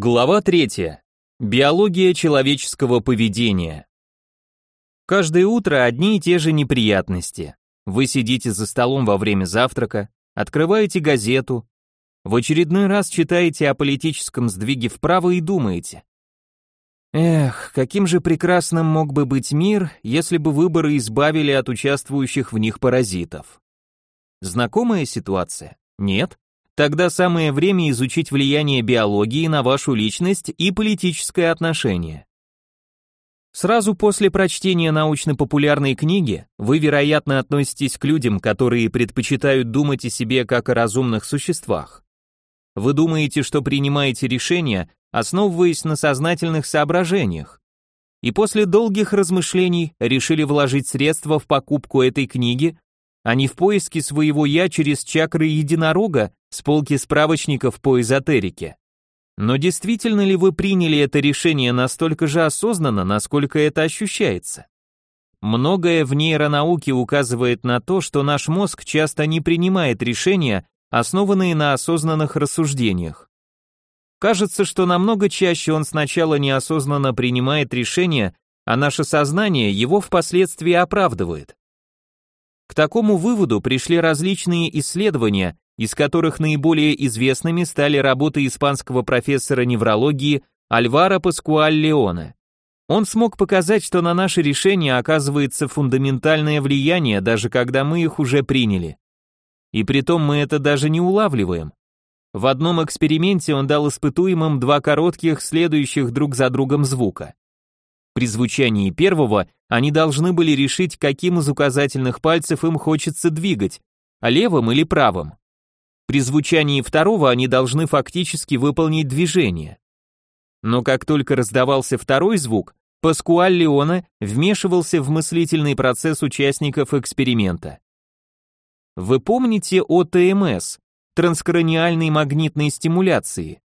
Глава 3. Биология человеческого поведения. Каждое утро одни и те же неприятности. Вы сидите за столом во время завтрака, открываете газету, в очередной раз читаете о политическом сдвиге вправо и думаете. Эх, каким же прекрасным мог бы быть мир, если бы выборы избавили от участвующих в них паразитов. Знакомая ситуация? Нет? Тогда самое время изучить влияние биологии на вашу личность и политическое отношение. Сразу после прочтения научно-популярной книги вы, вероятно, относитесь к людям, которые предпочитают думать о себе как о разумных существах. Вы думаете, что принимаете решения, основываясь на сознательных соображениях. И после долгих размышлений решили вложить средства в покупку этой книги, а не в поиске своего «я» через чакры единорога с полки справочников по эзотерике. Но действительно ли вы приняли это решение настолько же осознанно, насколько это ощущается? Многое в нейронауке указывает на то, что наш мозг часто не принимает решения, основанные на осознанных рассуждениях. Кажется, что намного чаще он сначала неосознанно принимает решение, а наше сознание его впоследствии оправдывает. К такому выводу пришли различные исследования, из которых наиболее известными стали работы испанского профессора неврологии Альвара Паскуаль Леона. Он смог показать, что на наши решения оказывается фундаментальное влияние, даже когда мы их уже приняли. И притом мы это даже не улавливаем. В одном эксперименте он дал испытуемым два коротких, следующих друг за другом звука. При звучании первого они должны были решить, каким из указательных пальцев им хочется двигать, левым или правым. При звучании второго они должны фактически выполнить движение. Но как только раздавался второй звук, Паскуаль Леона вмешивался в мыслительный процесс участников эксперимента. Вы помните о ТМС, транскраниальной магнитной стимуляции?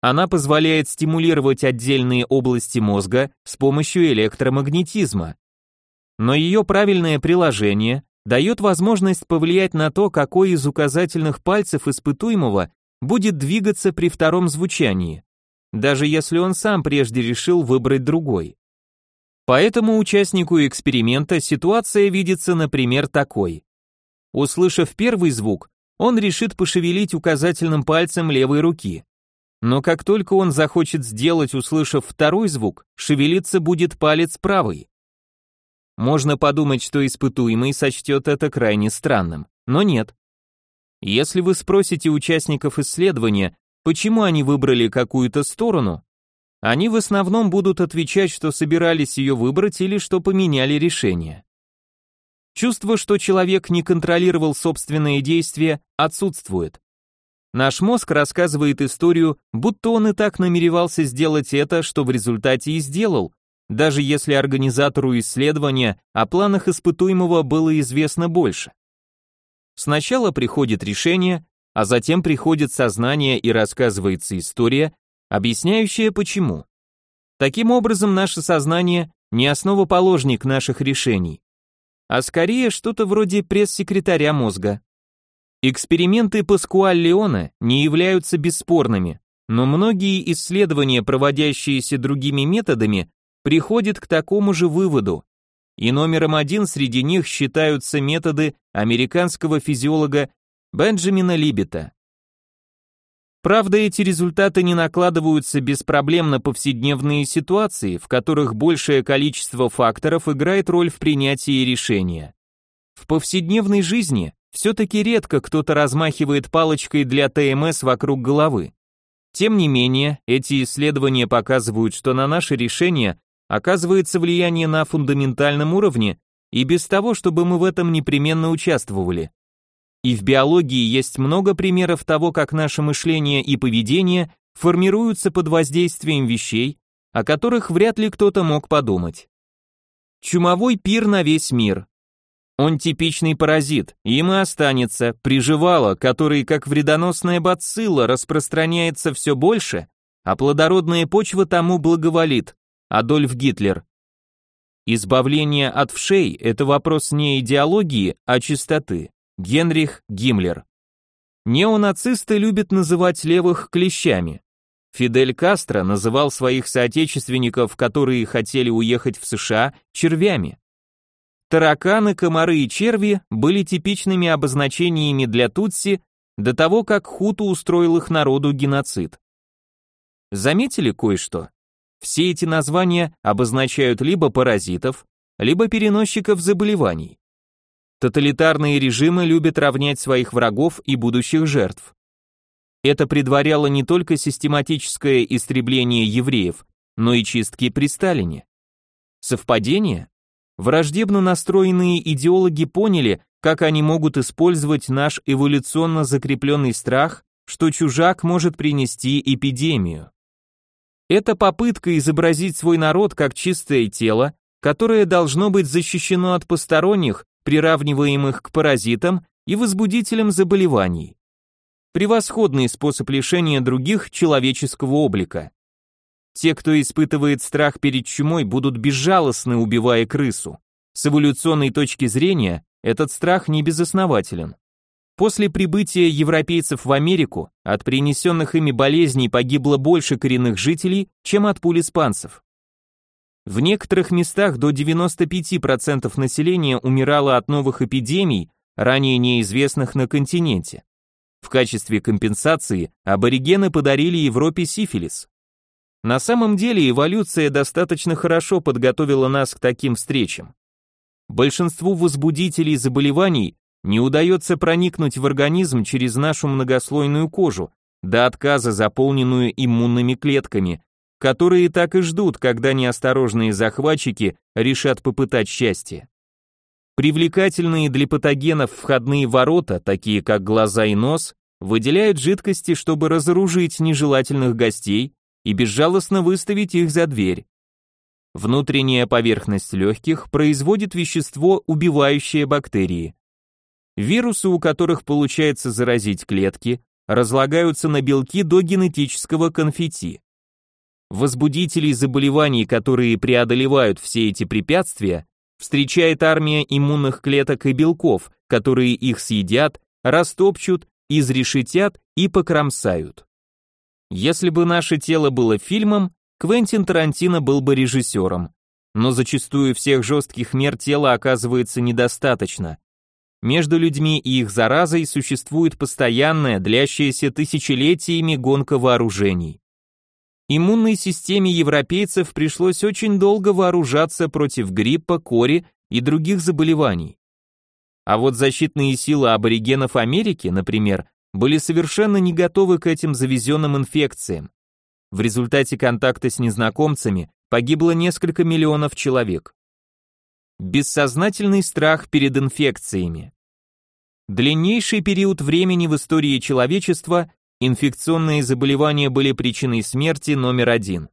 Она позволяет стимулировать отдельные области мозга с помощью электромагнетизма. Но ее правильное приложение дает возможность повлиять на то, какой из указательных пальцев испытуемого будет двигаться при втором звучании, даже если он сам прежде решил выбрать другой. Поэтому участнику эксперимента ситуация видится, например, такой. Услышав первый звук, он решит пошевелить указательным пальцем левой руки. Но как только он захочет сделать, услышав второй звук, шевелиться будет палец правый. Можно подумать, что испытуемый сочтет это крайне странным, но нет. Если вы спросите участников исследования, почему они выбрали какую-то сторону, они в основном будут отвечать, что собирались ее выбрать или что поменяли решение. Чувство, что человек не контролировал собственные действия, отсутствует. Наш мозг рассказывает историю, будто он и так намеревался сделать это, что в результате и сделал, даже если организатору исследования о планах испытуемого было известно больше. Сначала приходит решение, а затем приходит сознание и рассказывается история, объясняющая почему. Таким образом, наше сознание не основоположник наших решений, а скорее что-то вроде пресс-секретаря мозга. Эксперименты Паскуаль-Леона не являются бесспорными, но многие исследования, проводящиеся другими методами, приходит к такому же выводу. И номером один среди них считаются методы американского физиолога Бенджамина Либета. Правда, эти результаты не накладываются без проблем на повседневные ситуации, в которых большее количество факторов играет роль в принятии решения. В повседневной жизни все-таки редко кто-то размахивает палочкой для ТМС вокруг головы. Тем не менее, эти исследования показывают, что на наши решения оказывается влияние на фундаментальном уровне и без того, чтобы мы в этом непременно участвовали. И в биологии есть много примеров того, как наше мышление и поведение формируются под воздействием вещей, о которых вряд ли кто-то мог подумать. Чумовой пир на весь мир. Он типичный паразит, им и останется, приживало, который, как вредоносная бацилла, распространяется все больше, а плодородная почва тому благоволит, Адольф Гитлер. Избавление от вшей – это вопрос не идеологии, а чистоты. Генрих Гиммлер. Неонацисты любят называть левых клещами. Фидель Кастро называл своих соотечественников, которые хотели уехать в США, червями. Тараканы, комары и черви были типичными обозначениями для Тутси до того, как Хуту устроил их народу геноцид. Заметили кое-что? Все эти названия обозначают либо паразитов, либо переносчиков заболеваний. Тоталитарные режимы любят равнять своих врагов и будущих жертв. Это предваряло не только систематическое истребление евреев, но и чистки при Сталине. Совпадение? Враждебно настроенные идеологи поняли, как они могут использовать наш эволюционно закрепленный страх, что чужак может принести эпидемию. Это попытка изобразить свой народ как чистое тело, которое должно быть защищено от посторонних, приравниваемых к паразитам и возбудителям заболеваний. Превосходный способ лишения других человеческого облика. Те, кто испытывает страх перед чумой, будут безжалостны, убивая крысу. С эволюционной точки зрения, этот страх не безоснователен. После прибытия европейцев в Америку от принесенных ими болезней погибло больше коренных жителей, чем от пуль испанцев. В некоторых местах до 95% населения умирало от новых эпидемий, ранее неизвестных на континенте. В качестве компенсации аборигены подарили Европе сифилис. На самом деле эволюция достаточно хорошо подготовила нас к таким встречам. Большинству возбудителей заболеваний не удается проникнуть в организм через нашу многослойную кожу, до отказа заполненную иммунными клетками, которые так и ждут, когда неосторожные захватчики решат попытать счастье. Привлекательные для патогенов входные ворота, такие как глаза и нос, выделяют жидкости, чтобы разоружить нежелательных гостей и безжалостно выставить их за дверь. Внутренняя поверхность легких производит вещество, убивающее бактерии. Вирусы, у которых получается заразить клетки, разлагаются на белки до генетического конфетти. Возбудителей заболеваний, которые преодолевают все эти препятствия, встречает армия иммунных клеток и белков, которые их съедят, растопчут, изрешетят и покромсают. Если бы наше тело было фильмом, Квентин Тарантино был бы режиссером. Но зачастую всех жестких мер тела оказывается недостаточно. Между людьми и их заразой существует постоянная, длящаяся тысячелетиями гонка вооружений. Иммунной системе европейцев пришлось очень долго вооружаться против гриппа, кори и других заболеваний. А вот защитные силы аборигенов Америки, например, были совершенно не готовы к этим завезенным инфекциям. В результате контакта с незнакомцами погибло несколько миллионов человек. Бессознательный страх перед инфекциями. Длиннейший период времени в истории человечества инфекционные заболевания были причиной смерти номер один.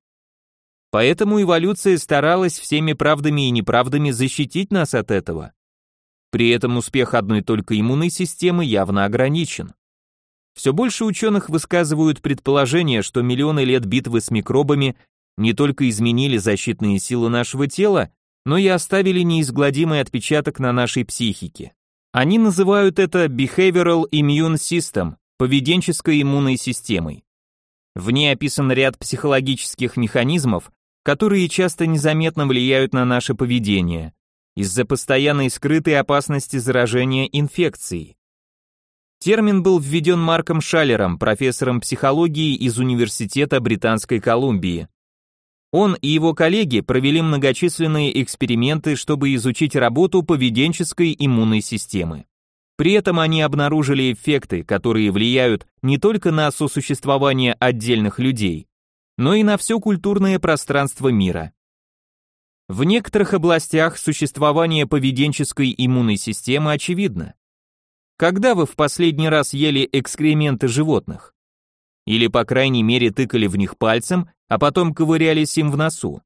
Поэтому эволюция старалась всеми правдами и неправдами защитить нас от этого. При этом успех одной только иммунной системы явно ограничен. Все больше ученых высказывают предположение, что миллионы лет битвы с микробами не только изменили защитные силы нашего тела, но и оставили неизгладимый отпечаток на нашей психике. Они называют это Behavioral Immune System, поведенческой иммунной системой. В ней описан ряд психологических механизмов, которые часто незаметно влияют на наше поведение, из-за постоянной скрытой опасности заражения инфекцией. Термин был введен Марком Шалером, профессором психологии из Университета Британской Колумбии. Он и его коллеги провели многочисленные эксперименты, чтобы изучить работу поведенческой иммунной системы. При этом они обнаружили эффекты, которые влияют не только на сосуществование отдельных людей, но и на все культурное пространство мира. В некоторых областях существование поведенческой иммунной системы очевидно. Когда вы в последний раз ели экскременты животных? Или, по крайней мере, тыкали в них пальцем, а потом ковырялись им в носу.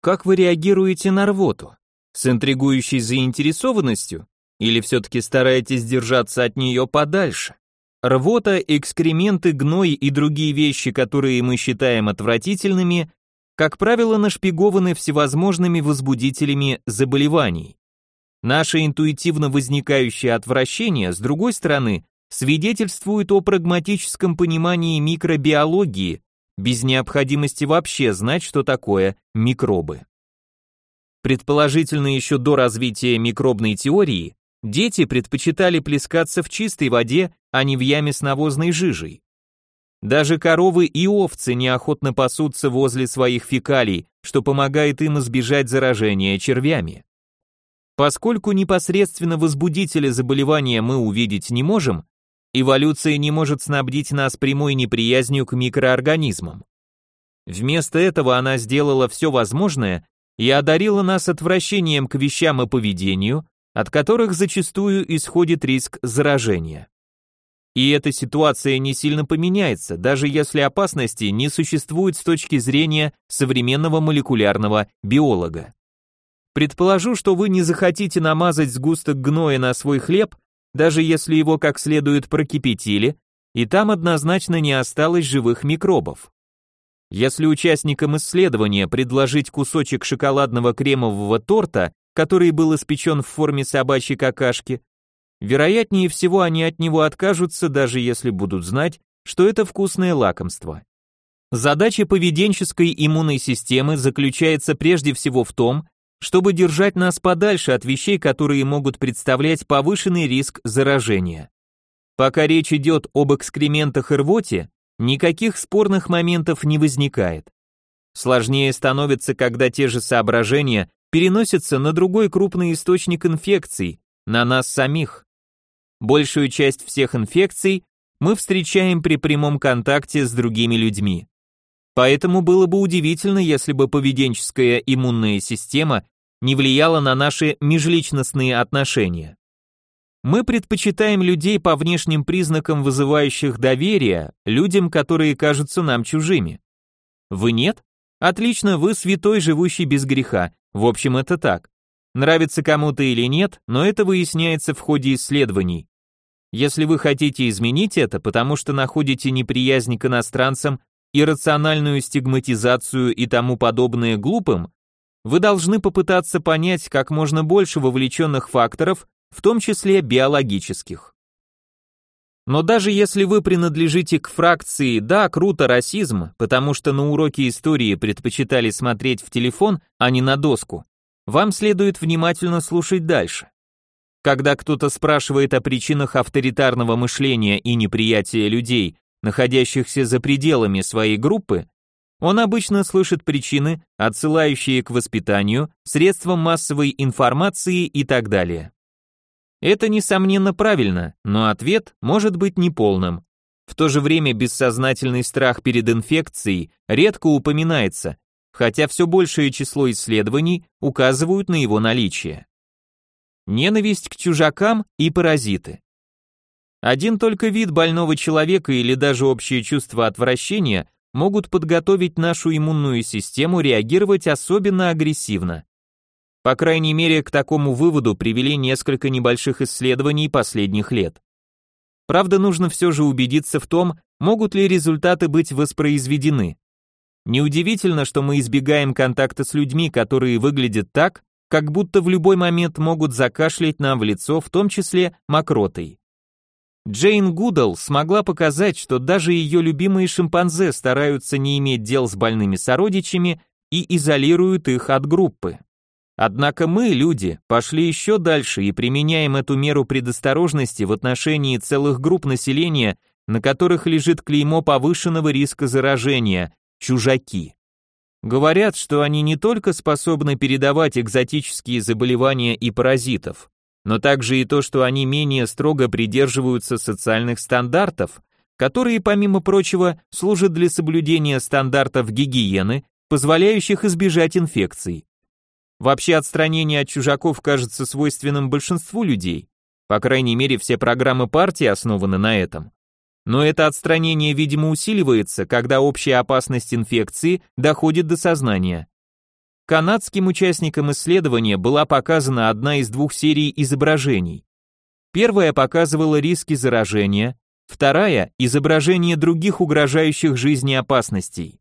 Как вы реагируете на рвоту? С интригующей заинтересованностью? Или все-таки стараетесь держаться от нее подальше? Рвота, экскременты, гной и другие вещи, которые мы считаем отвратительными, как правило, нашпигованы всевозможными возбудителями заболеваний. Наше интуитивно возникающее отвращение, с другой стороны, свидетельствует о прагматическом понимании микробиологии, без необходимости вообще знать, что такое микробы. Предположительно, еще до развития микробной теории, дети предпочитали плескаться в чистой воде, а не в яме с навозной жижей. Даже коровы и овцы неохотно пасутся возле своих фекалий, что помогает им избежать заражения червями. Поскольку непосредственно возбудителя заболевания мы увидеть не можем, эволюция не может снабдить нас прямой неприязнью к микроорганизмам. Вместо этого она сделала все возможное и одарила нас отвращением к вещам и поведению, от которых зачастую исходит риск заражения. И эта ситуация не сильно поменяется, даже если опасности не существует с точки зрения современного молекулярного биолога. Предположу, что вы не захотите намазать сгусток гноя на свой хлеб, даже если его как следует прокипятили, и там однозначно не осталось живых микробов. Если участникам исследования предложить кусочек шоколадного кремового торта, который был испечен в форме собачьей какашки, Вероятнее всего, они от него откажутся, даже если будут знать, что это вкусное лакомство. Задача поведенческой иммунной системы заключается прежде всего в том, чтобы держать нас подальше от вещей, которые могут представлять повышенный риск заражения. Пока речь идет об экскрементах и рвоте, никаких спорных моментов не возникает. Сложнее становится, когда те же соображения переносятся на другой крупный источник инфекций, на нас самих. Большую часть всех инфекций мы встречаем при прямом контакте с другими людьми. Поэтому было бы удивительно, если бы поведенческая иммунная система не влияла на наши межличностные отношения. Мы предпочитаем людей по внешним признакам, вызывающих доверие, людям, которые кажутся нам чужими. Вы нет? Отлично, вы святой, живущий без греха. В общем, это так. Нравится кому-то или нет, но это выясняется в ходе исследований. Если вы хотите изменить это, потому что находите неприязнь к иностранцам, иррациональную стигматизацию и тому подобное глупым, вы должны попытаться понять как можно больше вовлеченных факторов, в том числе биологических. Но даже если вы принадлежите к фракции «да, круто, расизм», потому что на уроке истории предпочитали смотреть в телефон, а не на доску, вам следует внимательно слушать дальше. Когда кто-то спрашивает о причинах авторитарного мышления и неприятия людей, находящихся за пределами своей группы, он обычно слышит причины, отсылающие к воспитанию, средствам массовой информации и так далее. Это, несомненно, правильно, но ответ может быть неполным. В то же время бессознательный страх перед инфекцией редко упоминается, хотя все большее число исследований указывают на его наличие ненависть к чужакам и паразиты. Один только вид больного человека или даже общее чувство отвращения могут подготовить нашу иммунную систему реагировать особенно агрессивно. По крайней мере, к такому выводу привели несколько небольших исследований последних лет. Правда, нужно все же убедиться в том, могут ли результаты быть воспроизведены. Неудивительно, что мы избегаем контакта с людьми, которые выглядят так, как будто в любой момент могут закашлять нам в лицо, в том числе мокротой. Джейн Гудал смогла показать, что даже ее любимые шимпанзе стараются не иметь дел с больными сородичами и изолируют их от группы. Однако мы, люди, пошли еще дальше и применяем эту меру предосторожности в отношении целых групп населения, на которых лежит клеймо повышенного риска заражения – чужаки. Говорят, что они не только способны передавать экзотические заболевания и паразитов, но также и то, что они менее строго придерживаются социальных стандартов, которые, помимо прочего, служат для соблюдения стандартов гигиены, позволяющих избежать инфекций. Вообще отстранение от чужаков кажется свойственным большинству людей, по крайней мере все программы партии основаны на этом. Но это отстранение, видимо, усиливается, когда общая опасность инфекции доходит до сознания. Канадским участникам исследования была показана одна из двух серий изображений. Первая показывала риски заражения, вторая – изображение других угрожающих жизни опасностей.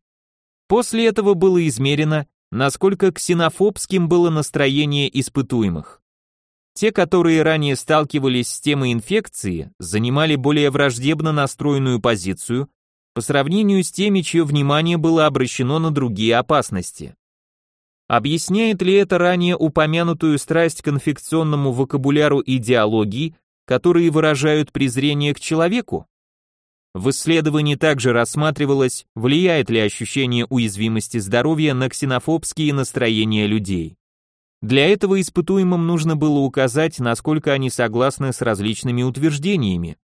После этого было измерено, насколько ксенофобским было настроение испытуемых. Те, которые ранее сталкивались с темой инфекции, занимали более враждебно настроенную позицию, по сравнению с теми, чье внимание было обращено на другие опасности. Объясняет ли это ранее упомянутую страсть к инфекционному вокабуляру идеологии, которые выражают презрение к человеку? В исследовании также рассматривалось, влияет ли ощущение уязвимости здоровья на ксенофобские настроения людей. Для этого испытуемым нужно было указать, насколько они согласны с различными утверждениями.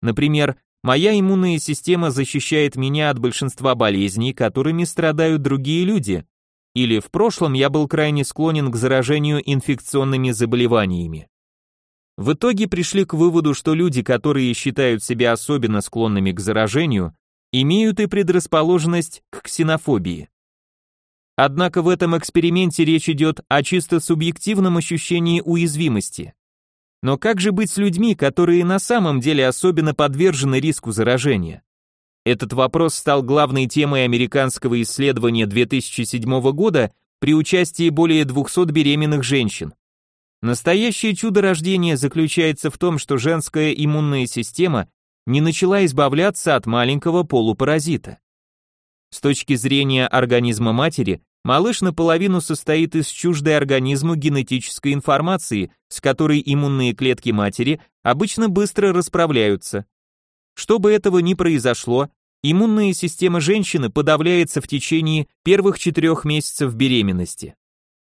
Например, моя иммунная система защищает меня от большинства болезней, которыми страдают другие люди, или в прошлом я был крайне склонен к заражению инфекционными заболеваниями. В итоге пришли к выводу, что люди, которые считают себя особенно склонными к заражению, имеют и предрасположенность к ксенофобии. Однако в этом эксперименте речь идет о чисто субъективном ощущении уязвимости. Но как же быть с людьми, которые на самом деле особенно подвержены риску заражения? Этот вопрос стал главной темой американского исследования 2007 года при участии более 200 беременных женщин. Настоящее чудо рождения заключается в том, что женская иммунная система не начала избавляться от маленького полупаразита. С точки зрения организма матери, малыш наполовину состоит из чуждой организму генетической информации, с которой иммунные клетки матери обычно быстро расправляются. Чтобы этого не произошло, иммунная система женщины подавляется в течение первых четырех месяцев беременности.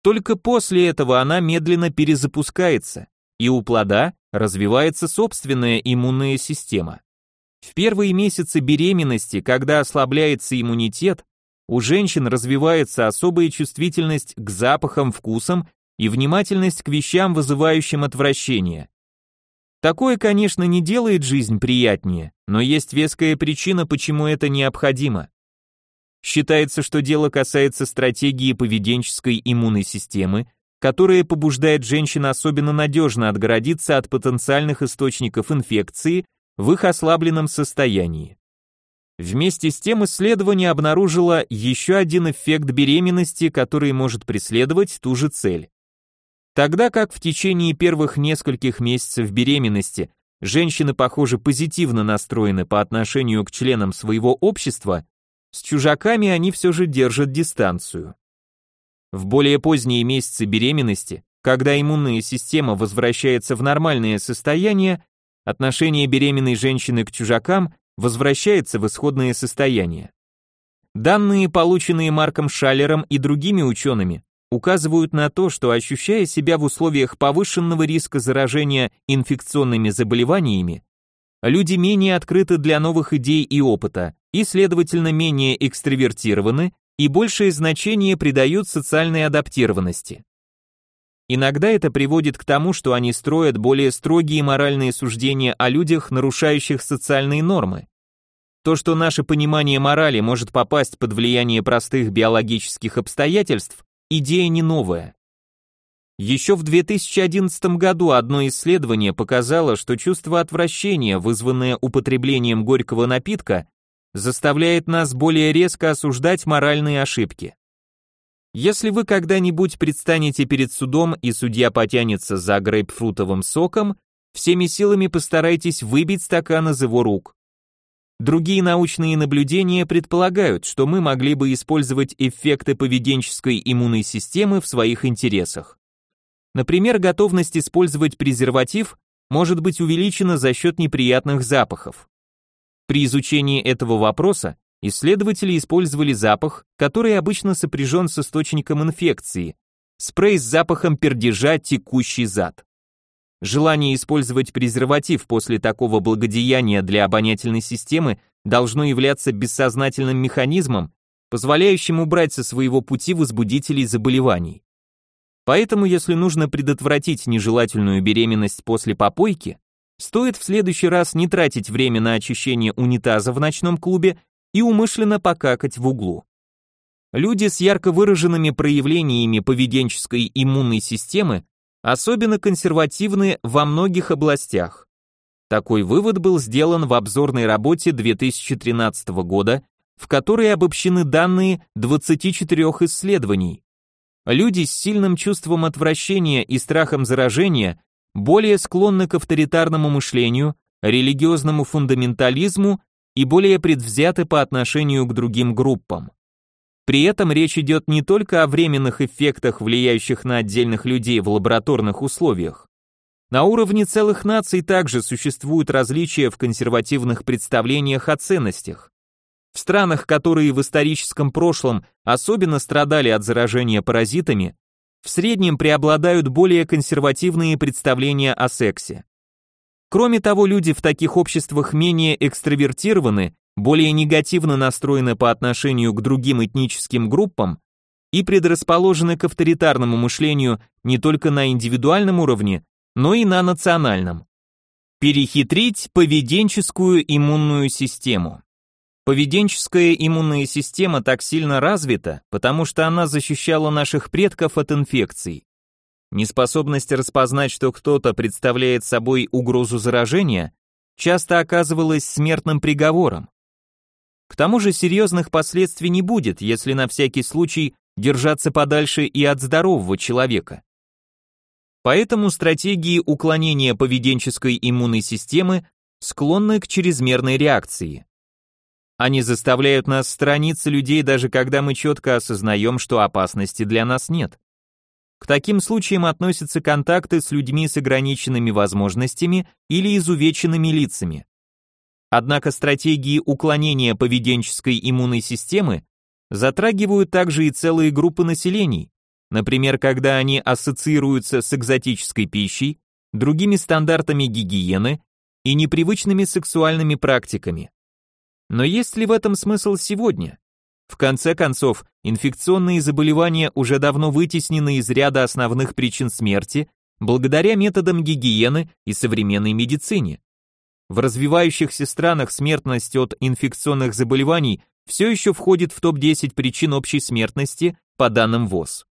Только после этого она медленно перезапускается, и у плода развивается собственная иммунная система. В первые месяцы беременности, когда ослабляется иммунитет, у женщин развивается особая чувствительность к запахам, вкусам и внимательность к вещам, вызывающим отвращение. Такое, конечно, не делает жизнь приятнее, но есть веская причина, почему это необходимо. Считается, что дело касается стратегии поведенческой иммунной системы, которая побуждает женщин особенно надежно отгородиться от потенциальных источников инфекции в их ослабленном состоянии. Вместе с тем исследование обнаружило еще один эффект беременности, который может преследовать ту же цель. Тогда как в течение первых нескольких месяцев беременности женщины, похоже, позитивно настроены по отношению к членам своего общества, с чужаками они все же держат дистанцию. В более поздние месяцы беременности, когда иммунная система возвращается в нормальное состояние, отношение беременной женщины к чужакам возвращается в исходное состояние. Данные, полученные Марком Шаллером и другими учеными, указывают на то, что ощущая себя в условиях повышенного риска заражения инфекционными заболеваниями, люди менее открыты для новых идей и опыта, и, следовательно, менее экстравертированы и большее значение придают социальной адаптированности. Иногда это приводит к тому, что они строят более строгие моральные суждения о людях, нарушающих социальные нормы. То, что наше понимание морали может попасть под влияние простых биологических обстоятельств, идея не новая. Еще в 2011 году одно исследование показало, что чувство отвращения, вызванное употреблением горького напитка, заставляет нас более резко осуждать моральные ошибки. Если вы когда-нибудь предстанете перед судом и судья потянется за грейпфрутовым соком, всеми силами постарайтесь выбить стакан из его рук. Другие научные наблюдения предполагают, что мы могли бы использовать эффекты поведенческой иммунной системы в своих интересах. Например, готовность использовать презерватив может быть увеличена за счет неприятных запахов. При изучении этого вопроса исследователи использовали запах, который обычно сопряжен с источником инфекции, спрей с запахом пердежа «текущий зад». Желание использовать презерватив после такого благодеяния для обонятельной системы должно являться бессознательным механизмом, позволяющим убрать со своего пути возбудителей заболеваний. Поэтому, если нужно предотвратить нежелательную беременность после попойки, стоит в следующий раз не тратить время на очищение унитаза в ночном клубе и умышленно покакать в углу. Люди с ярко выраженными проявлениями поведенческой иммунной системы особенно консервативны во многих областях. Такой вывод был сделан в обзорной работе 2013 года, в которой обобщены данные 24 исследований, Люди с сильным чувством отвращения и страхом заражения более склонны к авторитарному мышлению, религиозному фундаментализму и более предвзяты по отношению к другим группам. При этом речь идет не только о временных эффектах, влияющих на отдельных людей в лабораторных условиях. На уровне целых наций также существуют различия в консервативных представлениях о ценностях. В странах, которые в историческом прошлом особенно страдали от заражения паразитами, в среднем преобладают более консервативные представления о сексе. Кроме того, люди в таких обществах менее экстравертированы, более негативно настроены по отношению к другим этническим группам и предрасположены к авторитарному мышлению не только на индивидуальном уровне, но и на национальном. Перехитрить поведенческую иммунную систему. Поведенческая иммунная система так сильно развита, потому что она защищала наших предков от инфекций. Неспособность распознать, что кто-то представляет собой угрозу заражения, часто оказывалась смертным приговором. К тому же серьезных последствий не будет, если на всякий случай держаться подальше и от здорового человека. Поэтому стратегии уклонения поведенческой иммунной системы склонны к чрезмерной реакции. Они заставляют нас сторониться людей, даже когда мы четко осознаем, что опасности для нас нет. К таким случаям относятся контакты с людьми с ограниченными возможностями или изувеченными лицами. Однако стратегии уклонения поведенческой иммунной системы затрагивают также и целые группы населений, например, когда они ассоциируются с экзотической пищей, другими стандартами гигиены и непривычными сексуальными практиками. Но есть ли в этом смысл сегодня? В конце концов, инфекционные заболевания уже давно вытеснены из ряда основных причин смерти благодаря методам гигиены и современной медицине. В развивающихся странах смертность от инфекционных заболеваний все еще входит в топ-10 причин общей смертности по данным ВОЗ.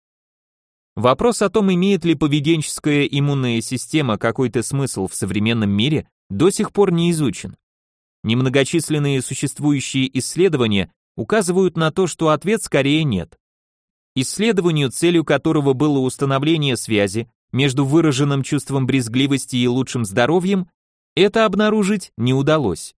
Вопрос о том, имеет ли поведенческая иммунная система какой-то смысл в современном мире, до сих пор не изучен. Немногочисленные существующие исследования указывают на то, что ответ скорее нет. Исследованию, целью которого было установление связи между выраженным чувством брезгливости и лучшим здоровьем, это обнаружить не удалось.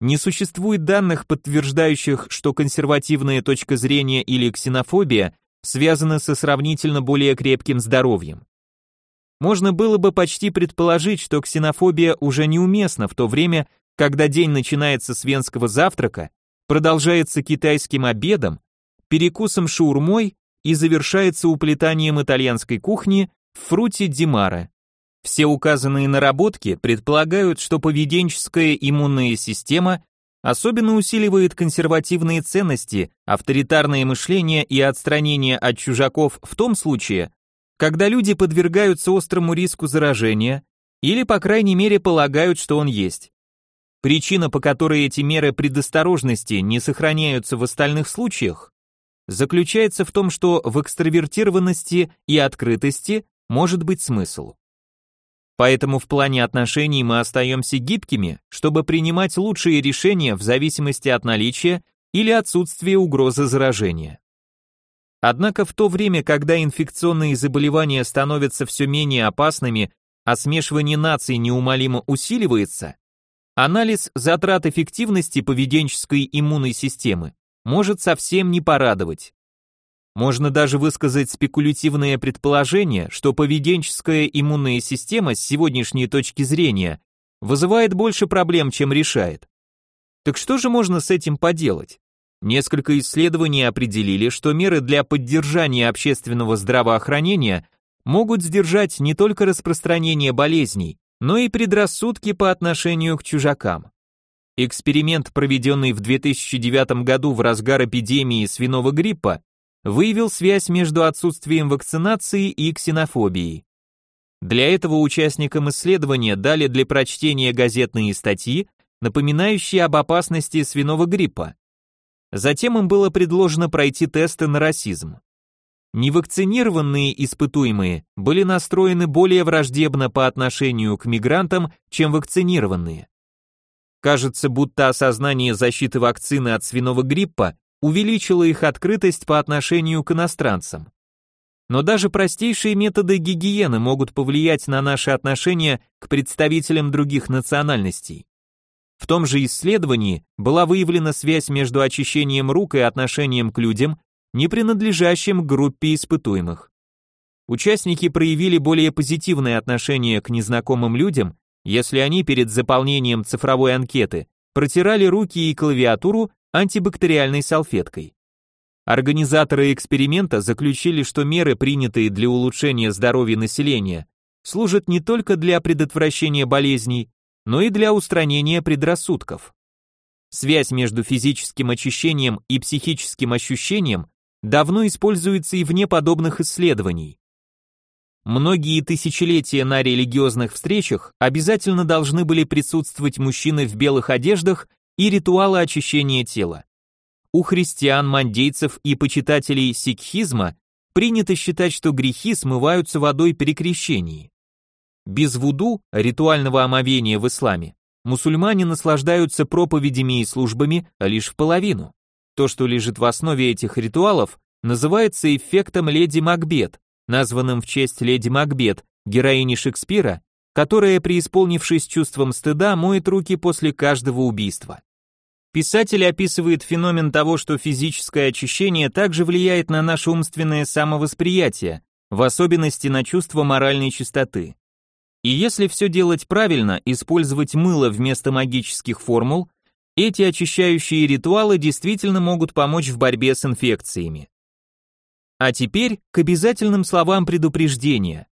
Не существует данных, подтверждающих, что консервативная точка зрения или ксенофобия связаны со сравнительно более крепким здоровьем. Можно было бы почти предположить, что ксенофобия уже неуместна в то время, когда день начинается с венского завтрака, продолжается китайским обедом, перекусом шаурмой и завершается уплетанием итальянской кухни в фруте димара. Все указанные наработки предполагают, что поведенческая иммунная система особенно усиливает консервативные ценности, авторитарное мышление и отстранение от чужаков в том случае, когда люди подвергаются острому риску заражения или, по крайней мере, полагают, что он есть. Причина, по которой эти меры предосторожности не сохраняются в остальных случаях, заключается в том, что в экстравертированности и открытости может быть смысл. Поэтому в плане отношений мы остаемся гибкими, чтобы принимать лучшие решения в зависимости от наличия или отсутствия угрозы заражения. Однако в то время, когда инфекционные заболевания становятся все менее опасными, а смешивание наций неумолимо усиливается, Анализ затрат эффективности поведенческой иммунной системы может совсем не порадовать. Можно даже высказать спекулятивное предположение, что поведенческая иммунная система с сегодняшней точки зрения вызывает больше проблем, чем решает. Так что же можно с этим поделать? Несколько исследований определили, что меры для поддержания общественного здравоохранения могут сдержать не только распространение болезней, но и предрассудки по отношению к чужакам. Эксперимент, проведенный в 2009 году в разгар эпидемии свиного гриппа, выявил связь между отсутствием вакцинации и ксенофобией. Для этого участникам исследования дали для прочтения газетные статьи, напоминающие об опасности свиного гриппа. Затем им было предложено пройти тесты на расизм. Невакцинированные испытуемые были настроены более враждебно по отношению к мигрантам, чем вакцинированные. Кажется, будто осознание защиты вакцины от свиного гриппа увеличило их открытость по отношению к иностранцам. Но даже простейшие методы гигиены могут повлиять на наши отношения к представителям других национальностей. В том же исследовании была выявлена связь между очищением рук и отношением к людям, не принадлежащим группе испытуемых. Участники проявили более позитивное отношение к незнакомым людям, если они перед заполнением цифровой анкеты протирали руки и клавиатуру антибактериальной салфеткой. Организаторы эксперимента заключили, что меры, принятые для улучшения здоровья населения, служат не только для предотвращения болезней, но и для устранения предрассудков. Связь между физическим очищением и психическим ощущением давно используется и вне подобных исследований. Многие тысячелетия на религиозных встречах обязательно должны были присутствовать мужчины в белых одеждах и ритуалы очищения тела. У христиан, мандейцев и почитателей сикхизма принято считать, что грехи смываются водой при крещении. Без вуду, ритуального омовения в исламе, мусульмане наслаждаются проповедями и службами лишь в половину. То, что лежит в основе этих ритуалов, называется эффектом леди Макбет, названным в честь леди Макбет, героини Шекспира, которая, преисполнившись чувством стыда, моет руки после каждого убийства. Писатель описывает феномен того, что физическое очищение также влияет на наше умственное самовосприятие, в особенности на чувство моральной чистоты. И если все делать правильно, использовать мыло вместо магических формул, эти очищающие ритуалы действительно могут помочь в борьбе с инфекциями. А теперь к обязательным словам предупреждения.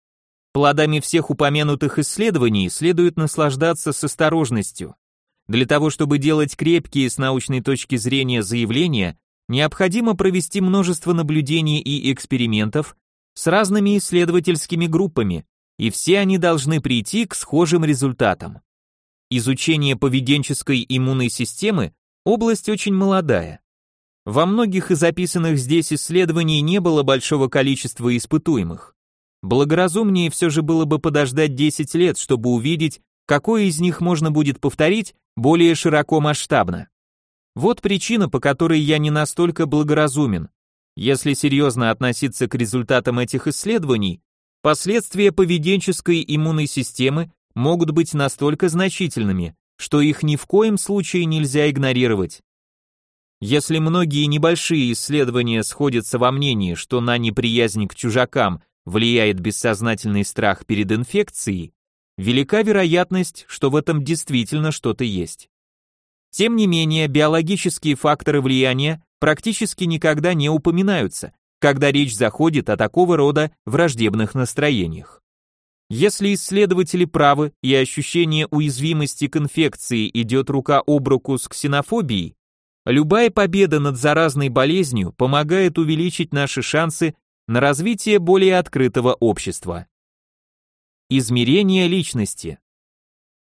Плодами всех упомянутых исследований следует наслаждаться с осторожностью. Для того, чтобы делать крепкие с научной точки зрения заявления, необходимо провести множество наблюдений и экспериментов с разными исследовательскими группами, и все они должны прийти к схожим результатам. Изучение поведенческой иммунной системы – область очень молодая. Во многих из описанных здесь исследований не было большого количества испытуемых. Благоразумнее все же было бы подождать 10 лет, чтобы увидеть, какое из них можно будет повторить более широко масштабно. Вот причина, по которой я не настолько благоразумен. Если серьезно относиться к результатам этих исследований, последствия поведенческой иммунной системы могут быть настолько значительными, что их ни в коем случае нельзя игнорировать. Если многие небольшие исследования сходятся во мнении, что на неприязнь к чужакам влияет бессознательный страх перед инфекцией, велика вероятность, что в этом действительно что-то есть. Тем не менее, биологические факторы влияния практически никогда не упоминаются, когда речь заходит о такого рода враждебных настроениях. Если исследователи правы и ощущение уязвимости к инфекции идет рука об руку с ксенофобией, Любая победа над заразной болезнью помогает увеличить наши шансы на развитие более открытого общества. Измерение личности.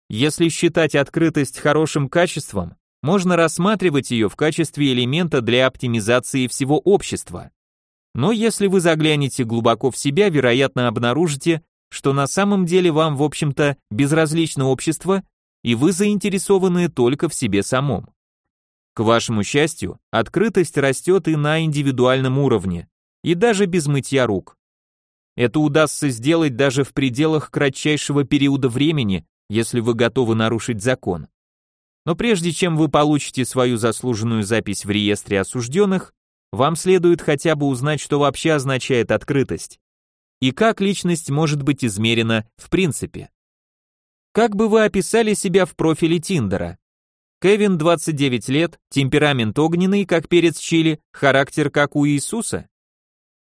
Если считать открытость хорошим качеством, можно рассматривать ее в качестве элемента для оптимизации всего общества. Но если вы заглянете глубоко в себя, вероятно обнаружите, что на самом деле вам, в общем-то, безразлично общество, и вы заинтересованы только в себе самом. К вашему счастью, открытость растет и на индивидуальном уровне, и даже без мытья рук. Это удастся сделать даже в пределах кратчайшего периода времени, если вы готовы нарушить закон. Но прежде чем вы получите свою заслуженную запись в реестре осужденных, вам следует хотя бы узнать, что вообще означает открытость, и как личность может быть измерена в принципе. Как бы вы описали себя в профиле Тиндера? Кевин 29 лет, темперамент огненный, как перец чили, характер как у Иисуса.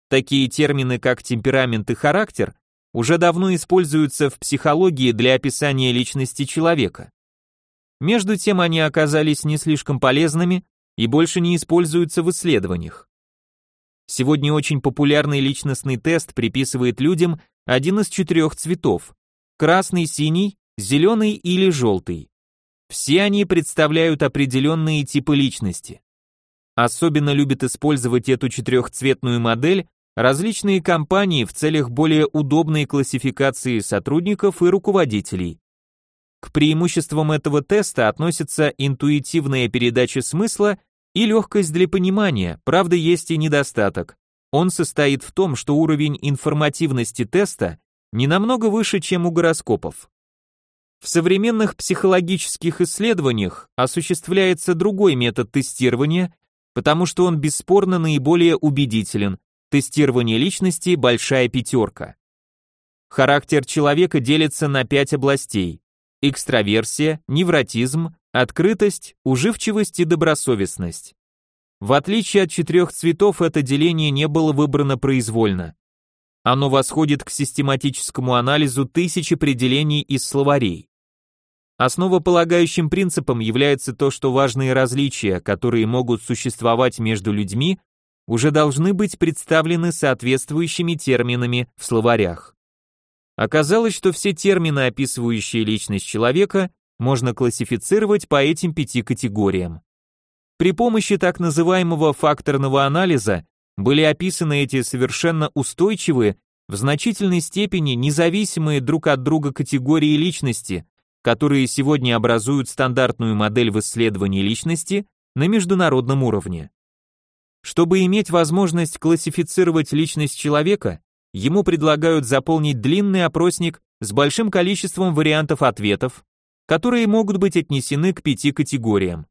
Такие термины, как темперамент и характер, уже давно используются в психологии для описания личности человека. Между тем они оказались не слишком полезными и больше не используются в исследованиях. Сегодня очень популярный личностный тест приписывает людям один из четырех цветов – красный, синий, зеленый или желтый. Все они представляют определенные типы личности. Особенно любят использовать эту четырехцветную модель различные компании в целях более удобной классификации сотрудников и руководителей. К преимуществам этого теста относятся интуитивная передача смысла и легкость для понимания, правда есть и недостаток. Он состоит в том, что уровень информативности теста не намного выше, чем у гороскопов. В современных психологических исследованиях осуществляется другой метод тестирования, потому что он бесспорно наиболее убедителен. Тестирование личности большая пятерка. Характер человека делится на пять областей. Экстраверсия, невротизм, открытость, уживчивость и добросовестность. В отличие от четырех цветов, это деление не было выбрано произвольно. Оно восходит к систематическому анализу тысяч определений из словарей. Основополагающим принципом является то, что важные различия, которые могут существовать между людьми, уже должны быть представлены соответствующими терминами в словарях. Оказалось, что все термины, описывающие личность человека, можно классифицировать по этим пяти категориям. При помощи так называемого факторного анализа были описаны эти совершенно устойчивые, в значительной степени независимые друг от друга категории личности, которые сегодня образуют стандартную модель в исследовании личности на международном уровне. Чтобы иметь возможность классифицировать личность человека, ему предлагают заполнить длинный опросник с большим количеством вариантов ответов, которые могут быть отнесены к пяти категориям.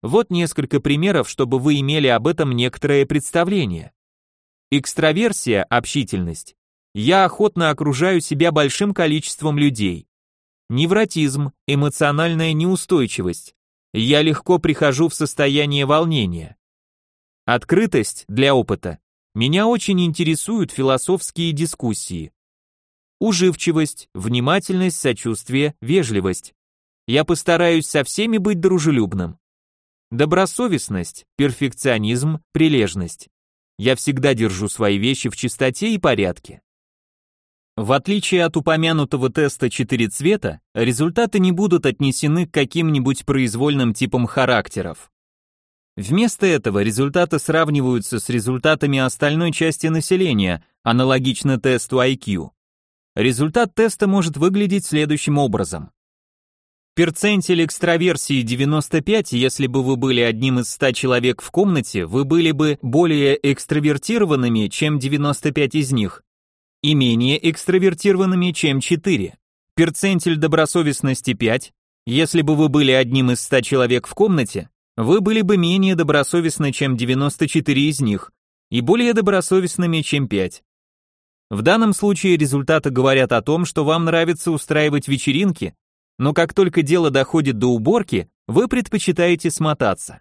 Вот несколько примеров, чтобы вы имели об этом некоторое представление. Экстраверсия, общительность. Я охотно окружаю себя большим количеством людей. Невротизм, эмоциональная неустойчивость. Я легко прихожу в состояние волнения. Открытость для опыта. Меня очень интересуют философские дискуссии. Уживчивость, внимательность, сочувствие, вежливость. Я постараюсь со всеми быть дружелюбным. Добросовестность, перфекционизм, прилежность. Я всегда держу свои вещи в чистоте и порядке. В отличие от упомянутого теста 4 цвета, результаты не будут отнесены к каким-нибудь произвольным типам характеров. Вместо этого результаты сравниваются с результатами остальной части населения, аналогично тесту IQ. Результат теста может выглядеть следующим образом. Перцентиль экстраверсии 95, если бы вы были одним из 100 человек в комнате, вы были бы более экстравертированными, чем 95 из них, и менее экстравертированными, чем 4. Перцентиль добросовестности 5, если бы вы были одним из 100 человек в комнате, вы были бы менее добросовестны, чем 94 из них, и более добросовестными, чем 5. В данном случае результаты говорят о том, что вам нравится устраивать вечеринки, но как только дело доходит до уборки, вы предпочитаете смотаться.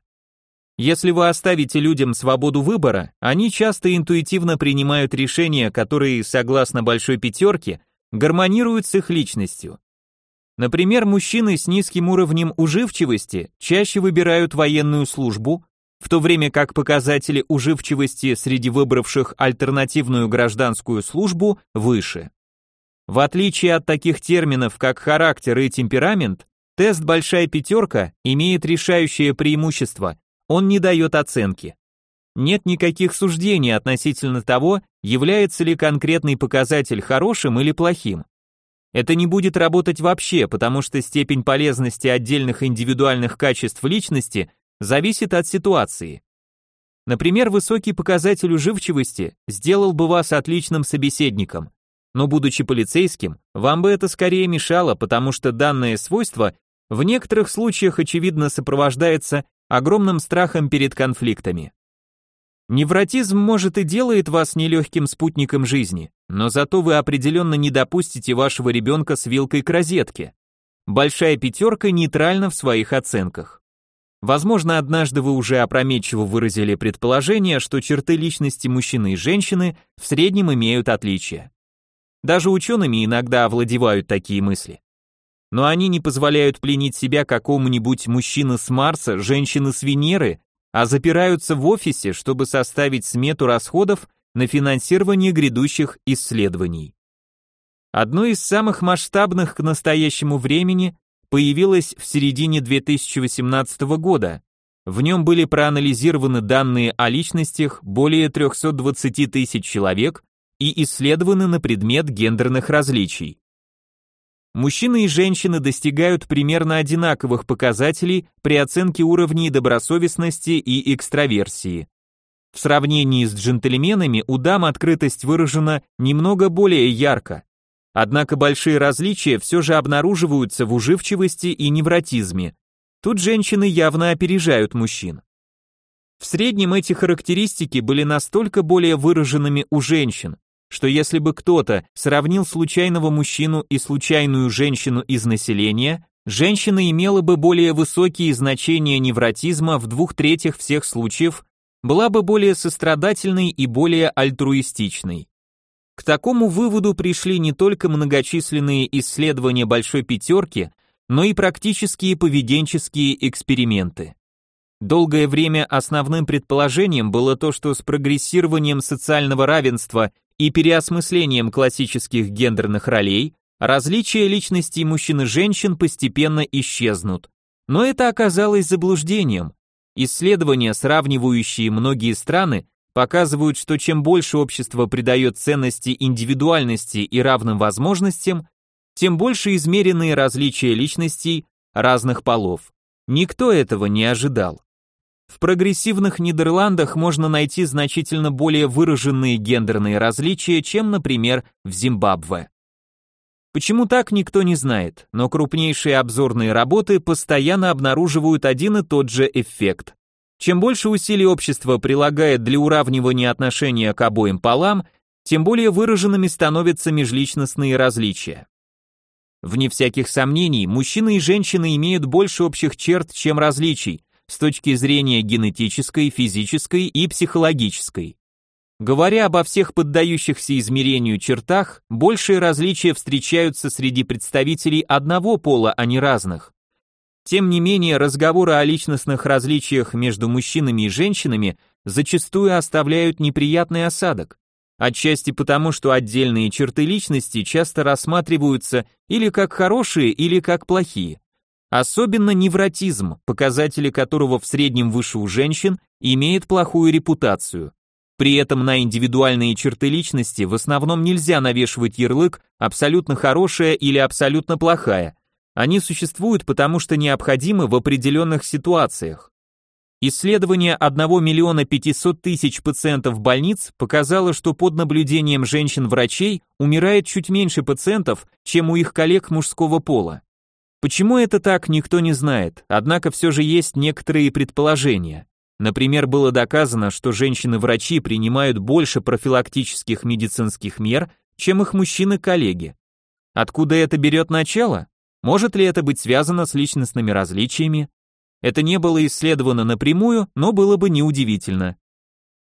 Если вы оставите людям свободу выбора, они часто интуитивно принимают решения, которые, согласно большой пятерке, гармонируют с их личностью. Например, мужчины с низким уровнем уживчивости чаще выбирают военную службу, в то время как показатели уживчивости среди выбравших альтернативную гражданскую службу выше. В отличие от таких терминов, как характер и темперамент, тест «Большая пятерка» имеет решающее преимущество, он не дает оценки. Нет никаких суждений относительно того, является ли конкретный показатель хорошим или плохим. Это не будет работать вообще, потому что степень полезности отдельных индивидуальных качеств личности зависит от ситуации. Например, высокий показатель уживчивости сделал бы вас отличным собеседником, но будучи полицейским, вам бы это скорее мешало, потому что данное свойство в некоторых случаях очевидно сопровождается огромным страхом перед конфликтами. Невротизм может и делает вас нелегким спутником жизни, но зато вы определенно не допустите вашего ребенка с вилкой к розетке. Большая пятерка нейтральна в своих оценках. Возможно, однажды вы уже опрометчиво выразили предположение, что черты личности мужчины и женщины в среднем имеют отличия. Даже учеными иногда овладевают такие мысли. Но они не позволяют пленить себя какому-нибудь мужчине с Марса, женщины с Венеры, а запираются в офисе, чтобы составить смету расходов на финансирование грядущих исследований. Одно из самых масштабных к настоящему времени появилось в середине 2018 года. В нем были проанализированы данные о личностях более 320 тысяч человек и исследованы на предмет гендерных различий. Мужчины и женщины достигают примерно одинаковых показателей при оценке уровней добросовестности и экстраверсии. В сравнении с джентльменами у дам открытость выражена немного более ярко. Однако большие различия все же обнаруживаются в уживчивости и невротизме. Тут женщины явно опережают мужчин. В среднем эти характеристики были настолько более выраженными у женщин, что если бы кто-то сравнил случайного мужчину и случайную женщину из населения, женщина имела бы более высокие значения невротизма в двух третьих всех случаев, была бы более сострадательной и более альтруистичной. К такому выводу пришли не только многочисленные исследования большой пятерки, но и практические поведенческие эксперименты. Долгое время основным предположением было то, что с прогрессированием социального равенства и переосмыслением классических гендерных ролей различия личностей мужчин и женщин постепенно исчезнут. Но это оказалось заблуждением. Исследования, сравнивающие многие страны, показывают, что чем больше общество придает ценности индивидуальности и равным возможностям, тем больше измеренные различия личностей разных полов. Никто этого не ожидал. В прогрессивных Нидерландах можно найти значительно более выраженные гендерные различия, чем, например, в Зимбабве. Почему так, никто не знает, но крупнейшие обзорные работы постоянно обнаруживают один и тот же эффект. Чем больше усилий общество прилагает для уравнивания отношения к обоим полам, тем более выраженными становятся межличностные различия. Вне всяких сомнений, мужчины и женщины имеют больше общих черт, чем различий, с точки зрения генетической, физической и психологической. Говоря обо всех поддающихся измерению чертах, большие различия встречаются среди представителей одного пола, а не разных. Тем не менее, разговоры о личностных различиях между мужчинами и женщинами зачастую оставляют неприятный осадок. Отчасти потому, что отдельные черты личности часто рассматриваются или как хорошие, или как плохие. Особенно невротизм, показатели которого в среднем выше у женщин, имеет плохую репутацию. При этом на индивидуальные черты личности в основном нельзя навешивать ярлык «абсолютно хорошая» или «абсолютно плохая». Они существуют потому, что необходимы в определенных ситуациях. Исследование 1 миллиона 500 тысяч пациентов больниц показало, что под наблюдением женщин-врачей умирает чуть меньше пациентов, чем у их коллег мужского пола. Почему это так, никто не знает, однако все же есть некоторые предположения. Например, было доказано, что женщины-врачи принимают больше профилактических медицинских мер, чем их мужчины-коллеги. Откуда это берет начало? Может ли это быть связано с личностными различиями? Это не было исследовано напрямую, но было бы неудивительно.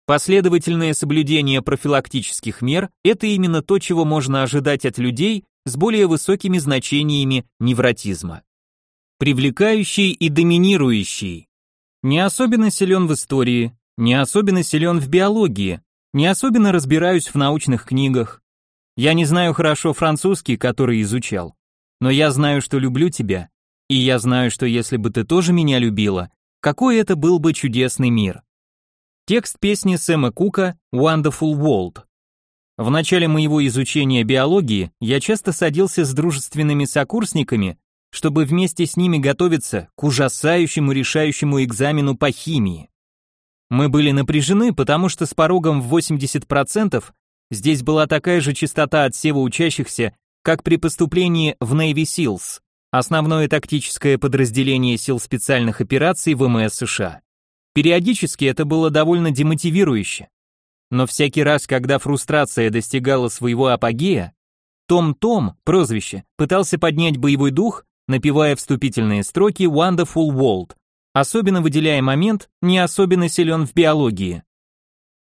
Последовательное соблюдение профилактических мер – это именно то, чего можно ожидать от людей, с более высокими значениями невротизма. Привлекающий и доминирующий. Не особенно силен в истории, не особенно силен в биологии, не особенно разбираюсь в научных книгах. Я не знаю хорошо французский, который изучал, но я знаю, что люблю тебя, и я знаю, что если бы ты тоже меня любила, какой это был бы чудесный мир. Текст песни Сэма Кука «Wonderful World». В начале моего изучения биологии я часто садился с дружественными сокурсниками, чтобы вместе с ними готовиться к ужасающему решающему экзамену по химии. Мы были напряжены, потому что с порогом в 80% здесь была такая же частота отсева учащихся, как при поступлении в Navy SEALs, основное тактическое подразделение сил специальных операций ВМС США. Периодически это было довольно демотивирующе. Но всякий раз, когда фрустрация достигала своего апогея, Том-Том, прозвище, пытался поднять боевой дух, напевая вступительные строки Wonderful World, особенно выделяя момент, не особенно силен в биологии.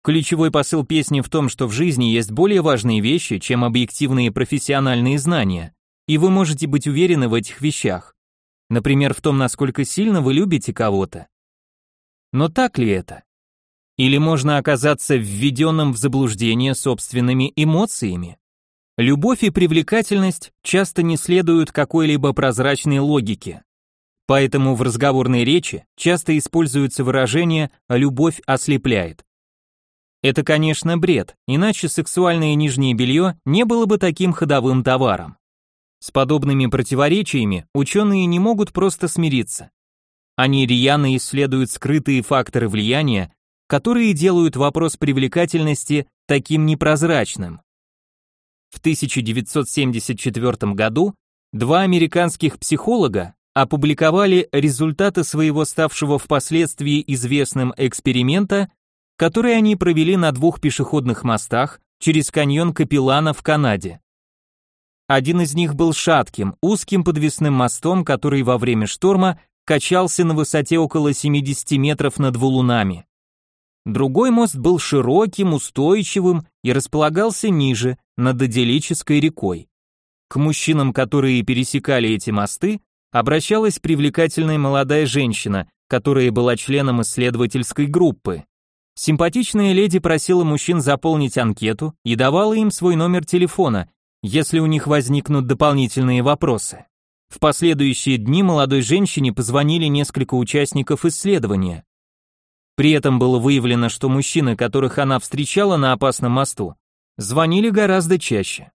Ключевой посыл песни в том, что в жизни есть более важные вещи, чем объективные профессиональные знания, и вы можете быть уверены в этих вещах. Например, в том, насколько сильно вы любите кого-то. Но так ли это? Или можно оказаться введенным в заблуждение собственными эмоциями? Любовь и привлекательность часто не следуют какой-либо прозрачной логике. Поэтому в разговорной речи часто используется выражение «любовь ослепляет». Это, конечно, бред, иначе сексуальное нижнее белье не было бы таким ходовым товаром. С подобными противоречиями ученые не могут просто смириться. Они рьяно исследуют скрытые факторы влияния, которые делают вопрос привлекательности таким непрозрачным. В 1974 году два американских психолога опубликовали результаты своего ставшего впоследствии известным эксперимента, который они провели на двух пешеходных мостах через каньон Капилана в Канаде. Один из них был шатким, узким подвесным мостом, который во время шторма качался на высоте около 70 метров над валунами. Другой мост был широким, устойчивым и располагался ниже, над Аделической рекой. К мужчинам, которые пересекали эти мосты, обращалась привлекательная молодая женщина, которая была членом исследовательской группы. Симпатичная леди просила мужчин заполнить анкету и давала им свой номер телефона, если у них возникнут дополнительные вопросы. В последующие дни молодой женщине позвонили несколько участников исследования. При этом было выявлено, что мужчины, которых она встречала на опасном мосту, звонили гораздо чаще.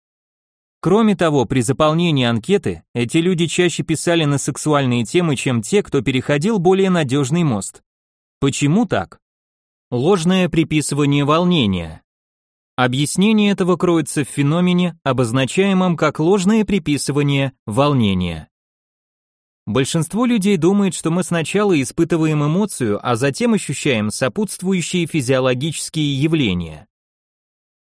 Кроме того, при заполнении анкеты эти люди чаще писали на сексуальные темы, чем те, кто переходил более надежный мост. Почему так? Ложное приписывание волнения. Объяснение этого кроется в феномене, обозначаемом как ложное приписывание волнения. Большинство людей думает, что мы сначала испытываем эмоцию, а затем ощущаем сопутствующие физиологические явления.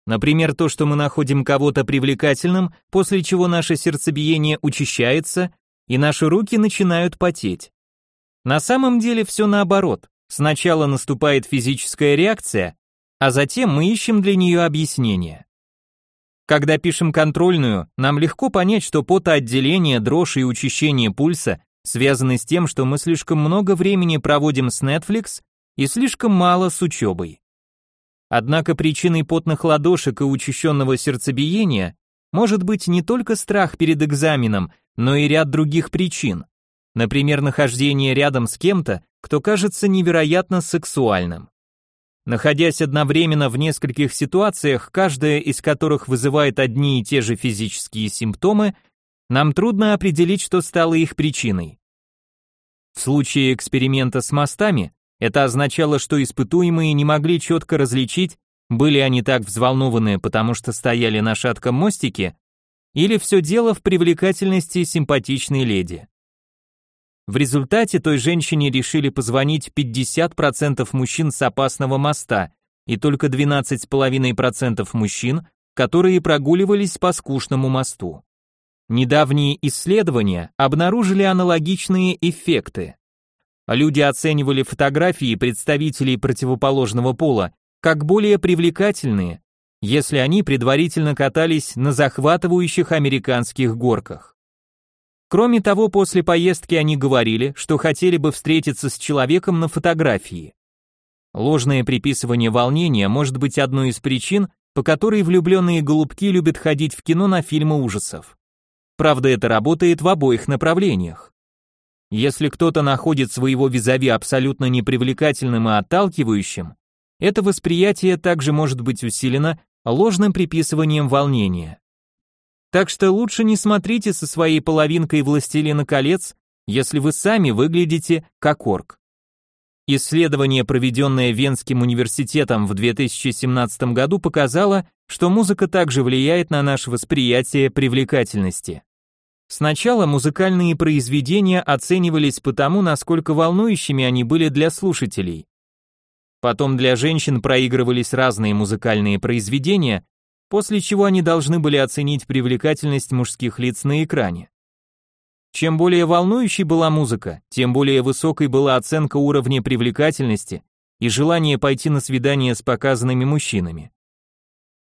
Например, то, что мы находим кого-то привлекательным, после чего наше сердцебиение учащается, и наши руки начинают потеть. На самом деле все наоборот. Сначала наступает физическая реакция, а затем мы ищем для нее объяснение. Когда пишем контрольную, нам легко понять, что потоотделение, дрожь и учащение пульса связаны с тем, что мы слишком много времени проводим с Netflix и слишком мало с учебой. Однако причиной потных ладошек и учащенного сердцебиения может быть не только страх перед экзаменом, но и ряд других причин. Например, нахождение рядом с кем-то, кто кажется невероятно сексуальным. Находясь одновременно в нескольких ситуациях, каждая из которых вызывает одни и те же физические симптомы, нам трудно определить, что стало их причиной. В случае эксперимента с мостами это означало, что испытуемые не могли четко различить, были они так взволнованы, потому что стояли на шатком мостике, или все дело в привлекательности симпатичной леди. В результате той женщине решили позвонить 50% мужчин с опасного моста и только 12,5% мужчин, которые прогуливались по скучному мосту. Недавние исследования обнаружили аналогичные эффекты. Люди оценивали фотографии представителей противоположного пола как более привлекательные, если они предварительно катались на захватывающих американских горках. Кроме того, после поездки они говорили, что хотели бы встретиться с человеком на фотографии. Ложное приписывание волнения может быть одной из причин, по которой влюбленные голубки любят ходить в кино на фильмы ужасов. Правда, это работает в обоих направлениях. Если кто-то находит своего визави абсолютно непривлекательным и отталкивающим, это восприятие также может быть усилено ложным приписыванием волнения. Так что лучше не смотрите со своей половинкой «Властелина колец», если вы сами выглядите как орк. Исследование, проведенное Венским университетом в 2017 году, показало, что музыка также влияет на наше восприятие привлекательности. Сначала музыкальные произведения оценивались по тому, насколько волнующими они были для слушателей. Потом для женщин проигрывались разные музыкальные произведения, после чего они должны были оценить привлекательность мужских лиц на экране. Чем более волнующей была музыка, тем более высокой была оценка уровня привлекательности и желание пойти на свидание с показанными мужчинами.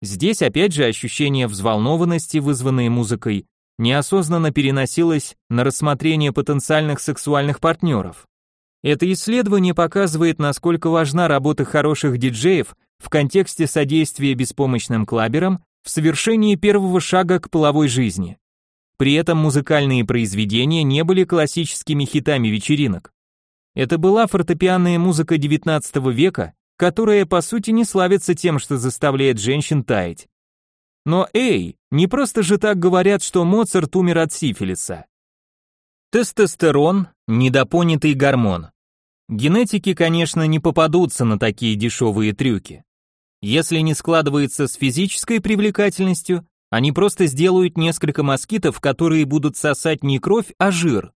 Здесь опять же ощущение взволнованности, вызванное музыкой, неосознанно переносилось на рассмотрение потенциальных сексуальных партнеров. Это исследование показывает, насколько важна работа хороших диджеев в контексте содействия беспомощным клаберам в совершении первого шага к половой жизни. При этом музыкальные произведения не были классическими хитами вечеринок. Это была фортепианная музыка XIX века, которая по сути не славится тем, что заставляет женщин таять. Но эй, не просто же так говорят, что Моцарт умер от сифилиса. Тестостерон – недопонятый гормон. Генетики, конечно, не попадутся на такие дешевые трюки. Если не складывается с физической привлекательностью, Они просто сделают несколько москитов, которые будут сосать не кровь, а жир.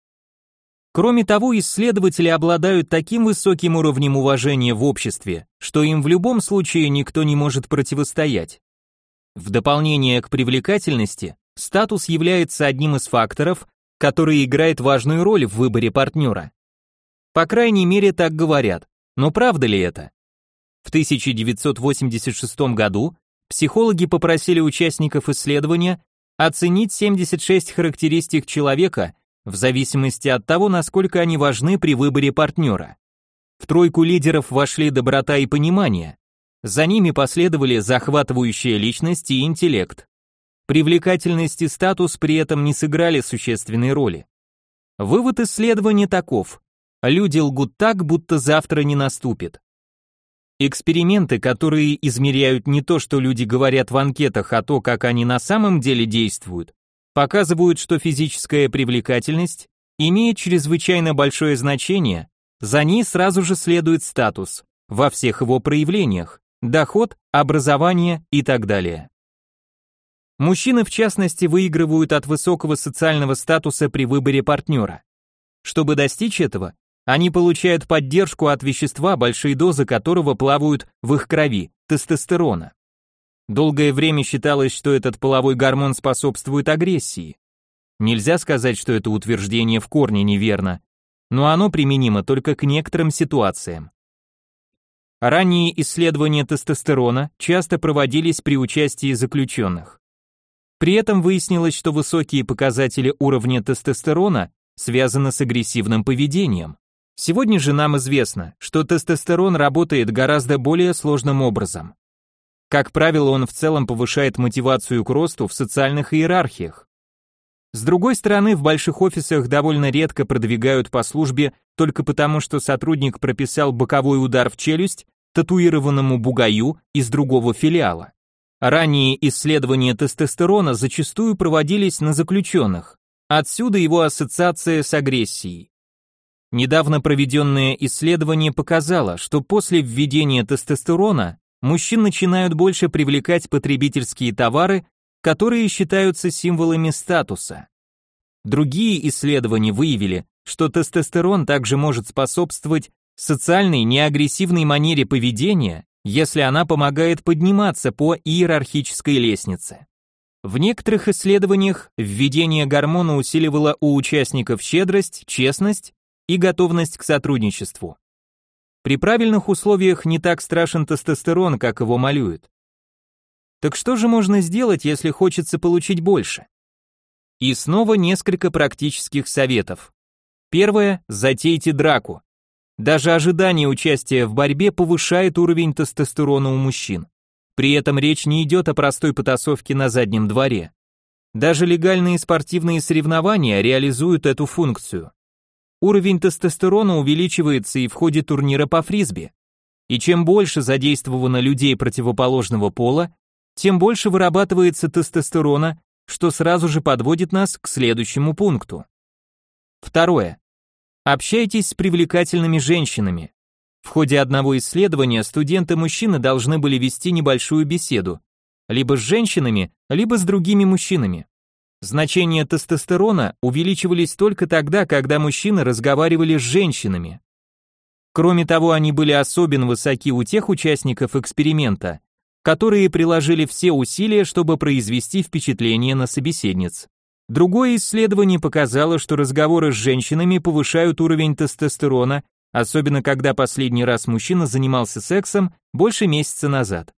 Кроме того, исследователи обладают таким высоким уровнем уважения в обществе, что им в любом случае никто не может противостоять. В дополнение к привлекательности, статус является одним из факторов, который играет важную роль в выборе партнера. По крайней мере, так говорят. Но правда ли это? В 1986 году психологи попросили участников исследования оценить 76 характеристик человека в зависимости от того, насколько они важны при выборе партнера. В тройку лидеров вошли доброта и понимание. За ними последовали захватывающая личность и интеллект. Привлекательность и статус при этом не сыграли существенной роли. Вывод исследования таков. Люди лгут так, будто завтра не наступит. Эксперименты, которые измеряют не то, что люди говорят в анкетах, а то, как они на самом деле действуют, показывают, что физическая привлекательность имеет чрезвычайно большое значение, за ней сразу же следует статус во всех его проявлениях, доход, образование и так далее. Мужчины, в частности, выигрывают от высокого социального статуса при выборе партнера. Чтобы достичь этого, они получают поддержку от вещества, большие дозы которого плавают в их крови, тестостерона. Долгое время считалось, что этот половой гормон способствует агрессии. Нельзя сказать, что это утверждение в корне неверно, но оно применимо только к некоторым ситуациям. Ранние исследования тестостерона часто проводились при участии заключенных. При этом выяснилось, что высокие показатели уровня тестостерона связаны с агрессивным поведением. Сегодня же нам известно, что тестостерон работает гораздо более сложным образом. Как правило, он в целом повышает мотивацию к росту в социальных иерархиях. С другой стороны, в больших офисах довольно редко продвигают по службе только потому, что сотрудник прописал боковой удар в челюсть татуированному бугаю из другого филиала. Ранние исследования тестостерона зачастую проводились на заключенных. Отсюда его ассоциация с агрессией. Недавно проведенное исследование показало, что после введения тестостерона мужчин начинают больше привлекать потребительские товары, которые считаются символами статуса. Другие исследования выявили, что тестостерон также может способствовать социальной неагрессивной манере поведения, если она помогает подниматься по иерархической лестнице. В некоторых исследованиях введение гормона усиливало у участников щедрость, честность и готовность к сотрудничеству. При правильных условиях не так страшен тестостерон, как его малюют. Так что же можно сделать, если хочется получить больше? И снова несколько практических советов. Первое – затейте драку. Даже ожидание участия в борьбе повышает уровень тестостерона у мужчин. При этом речь не идет о простой потасовке на заднем дворе. Даже легальные спортивные соревнования реализуют эту функцию. Уровень тестостерона увеличивается и в ходе турнира по фрисби. И чем больше задействовано людей противоположного пола, тем больше вырабатывается тестостерона, что сразу же подводит нас к следующему пункту. Второе. Общайтесь с привлекательными женщинами. В ходе одного исследования студенты-мужчины должны были вести небольшую беседу, либо с женщинами, либо с другими мужчинами. Значения тестостерона увеличивались только тогда, когда мужчины разговаривали с женщинами. Кроме того, они были особенно высоки у тех участников эксперимента, которые приложили все усилия, чтобы произвести впечатление на собеседниц. Другое исследование показало, что разговоры с женщинами повышают уровень тестостерона, особенно когда последний раз мужчина занимался сексом больше месяца назад.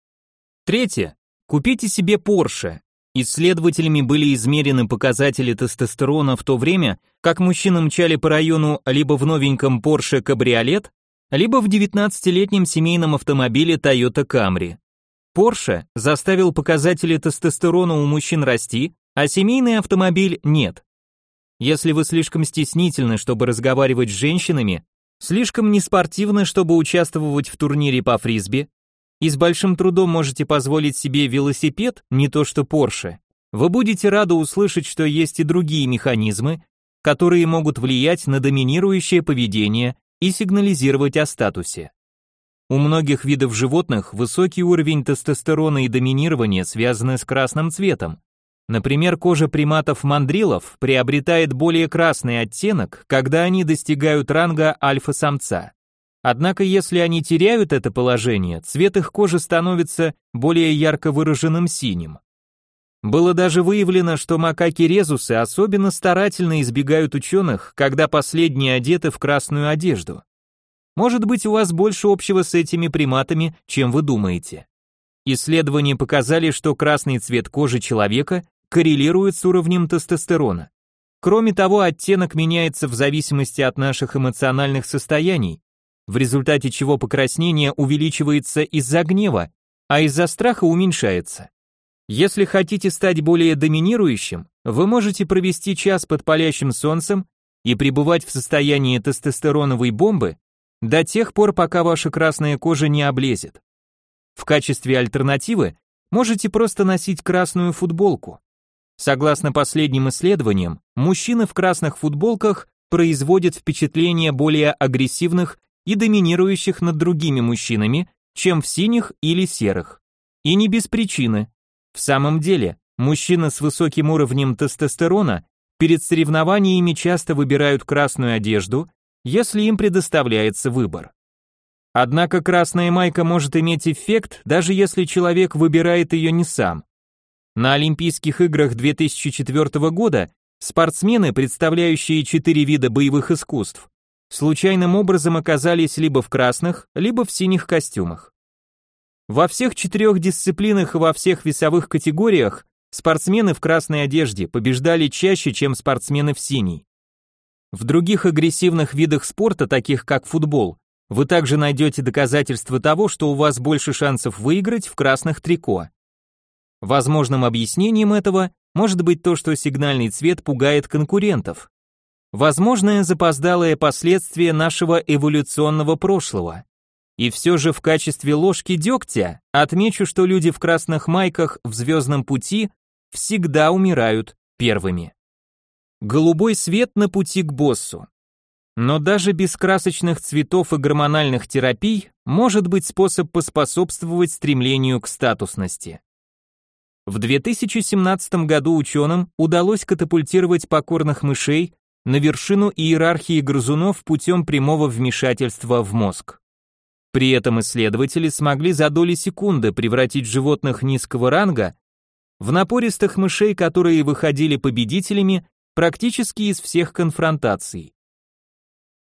Третье. Купите себе Porsche. Исследователями были измерены показатели тестостерона в то время, как мужчины мчали по району либо в новеньком Porsche кабриолет, либо в 19-летнем семейном автомобиле Toyota Camry. Porsche заставил показатели тестостерона у мужчин расти, а семейный автомобиль нет. Если вы слишком стеснительны, чтобы разговаривать с женщинами, слишком неспортивны, чтобы участвовать в турнире по фрисби, и с большим трудом можете позволить себе велосипед, не то что Porsche, вы будете рады услышать, что есть и другие механизмы, которые могут влиять на доминирующее поведение и сигнализировать о статусе. У многих видов животных высокий уровень тестостерона и доминирования связаны с красным цветом, Например, кожа приматов-мандрилов приобретает более красный оттенок, когда они достигают ранга альфа-самца. Однако если они теряют это положение, цвет их кожи становится более ярко выраженным синим. Было даже выявлено, что макаки-резусы особенно старательно избегают ученых, когда последние одеты в красную одежду. Может быть, у вас больше общего с этими приматами, чем вы думаете. Исследования показали, что красный цвет кожи человека коррелирует с уровнем тестостерона. Кроме того, оттенок меняется в зависимости от наших эмоциональных состояний, в результате чего покраснение увеличивается из-за гнева, а из-за страха уменьшается. Если хотите стать более доминирующим, вы можете провести час под палящим солнцем и пребывать в состоянии тестостероновой бомбы до тех пор, пока ваша красная кожа не облезет. В качестве альтернативы можете просто носить красную футболку. Согласно последним исследованиям, мужчины в красных футболках производят впечатление более агрессивных и доминирующих над другими мужчинами, чем в синих или серых. И не без причины. В самом деле, мужчины с высоким уровнем тестостерона перед соревнованиями часто выбирают красную одежду, если им предоставляется выбор. Однако красная майка может иметь эффект, даже если человек выбирает ее не сам. На Олимпийских играх 2004 года спортсмены, представляющие четыре вида боевых искусств, случайным образом оказались либо в красных, либо в синих костюмах. Во всех четырех дисциплинах и во всех весовых категориях спортсмены в красной одежде побеждали чаще, чем спортсмены в синей. В других агрессивных видах спорта, таких как футбол, вы также найдете доказательства того, что у вас больше шансов выиграть в красных трико. Возможным объяснением этого может быть то, что сигнальный цвет пугает конкурентов. Возможное запоздалое последствие нашего эволюционного прошлого. И все же в качестве ложки дегтя отмечу, что люди в красных майках в звездном пути всегда умирают первыми. Голубой свет на пути к боссу. Но даже без красочных цветов и гормональных терапий может быть способ поспособствовать стремлению к статусности. В 2017 году ученым удалось катапультировать покорных мышей на вершину иерархии грызунов путем прямого вмешательства в мозг. При этом исследователи смогли за доли секунды превратить животных низкого ранга в напористых мышей, которые выходили победителями практически из всех конфронтаций.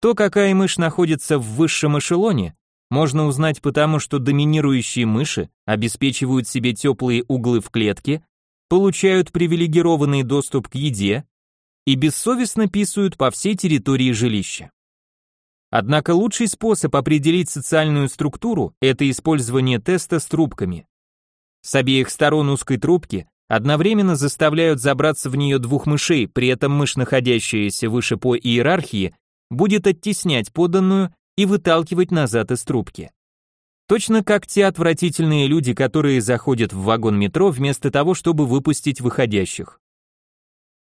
То, какая мышь находится в высшем эшелоне, можно узнать потому, что доминирующие мыши обеспечивают себе теплые углы в клетке, получают привилегированный доступ к еде и бессовестно писают по всей территории жилища. Однако лучший способ определить социальную структуру – это использование теста с трубками. С обеих сторон узкой трубки одновременно заставляют забраться в нее двух мышей, при этом мышь, находящаяся выше по иерархии, будет оттеснять поданную и выталкивать назад из трубки. Точно как те отвратительные люди, которые заходят в вагон метро вместо того, чтобы выпустить выходящих.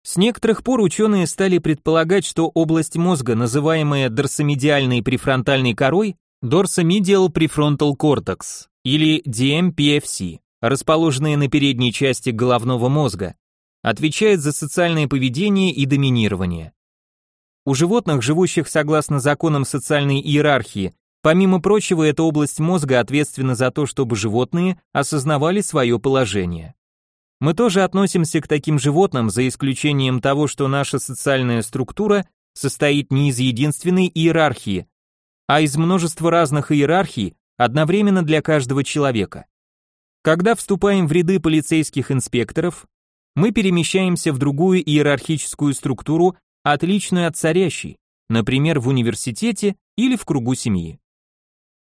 С некоторых пор ученые стали предполагать, что область мозга, называемая дорсомедиальной префронтальной корой, dorsomedial prefrontal cortex, или DMPFC, расположенная на передней части головного мозга, отвечает за социальное поведение и доминирование. У животных, живущих согласно законам социальной иерархии, помимо прочего, эта область мозга ответственна за то, чтобы животные осознавали свое положение. Мы тоже относимся к таким животным, за исключением того, что наша социальная структура состоит не из единственной иерархии, а из множества разных иерархий одновременно для каждого человека. Когда вступаем в ряды полицейских инспекторов, мы перемещаемся в другую иерархическую структуру, отличную от царящей, например, в университете или в кругу семьи.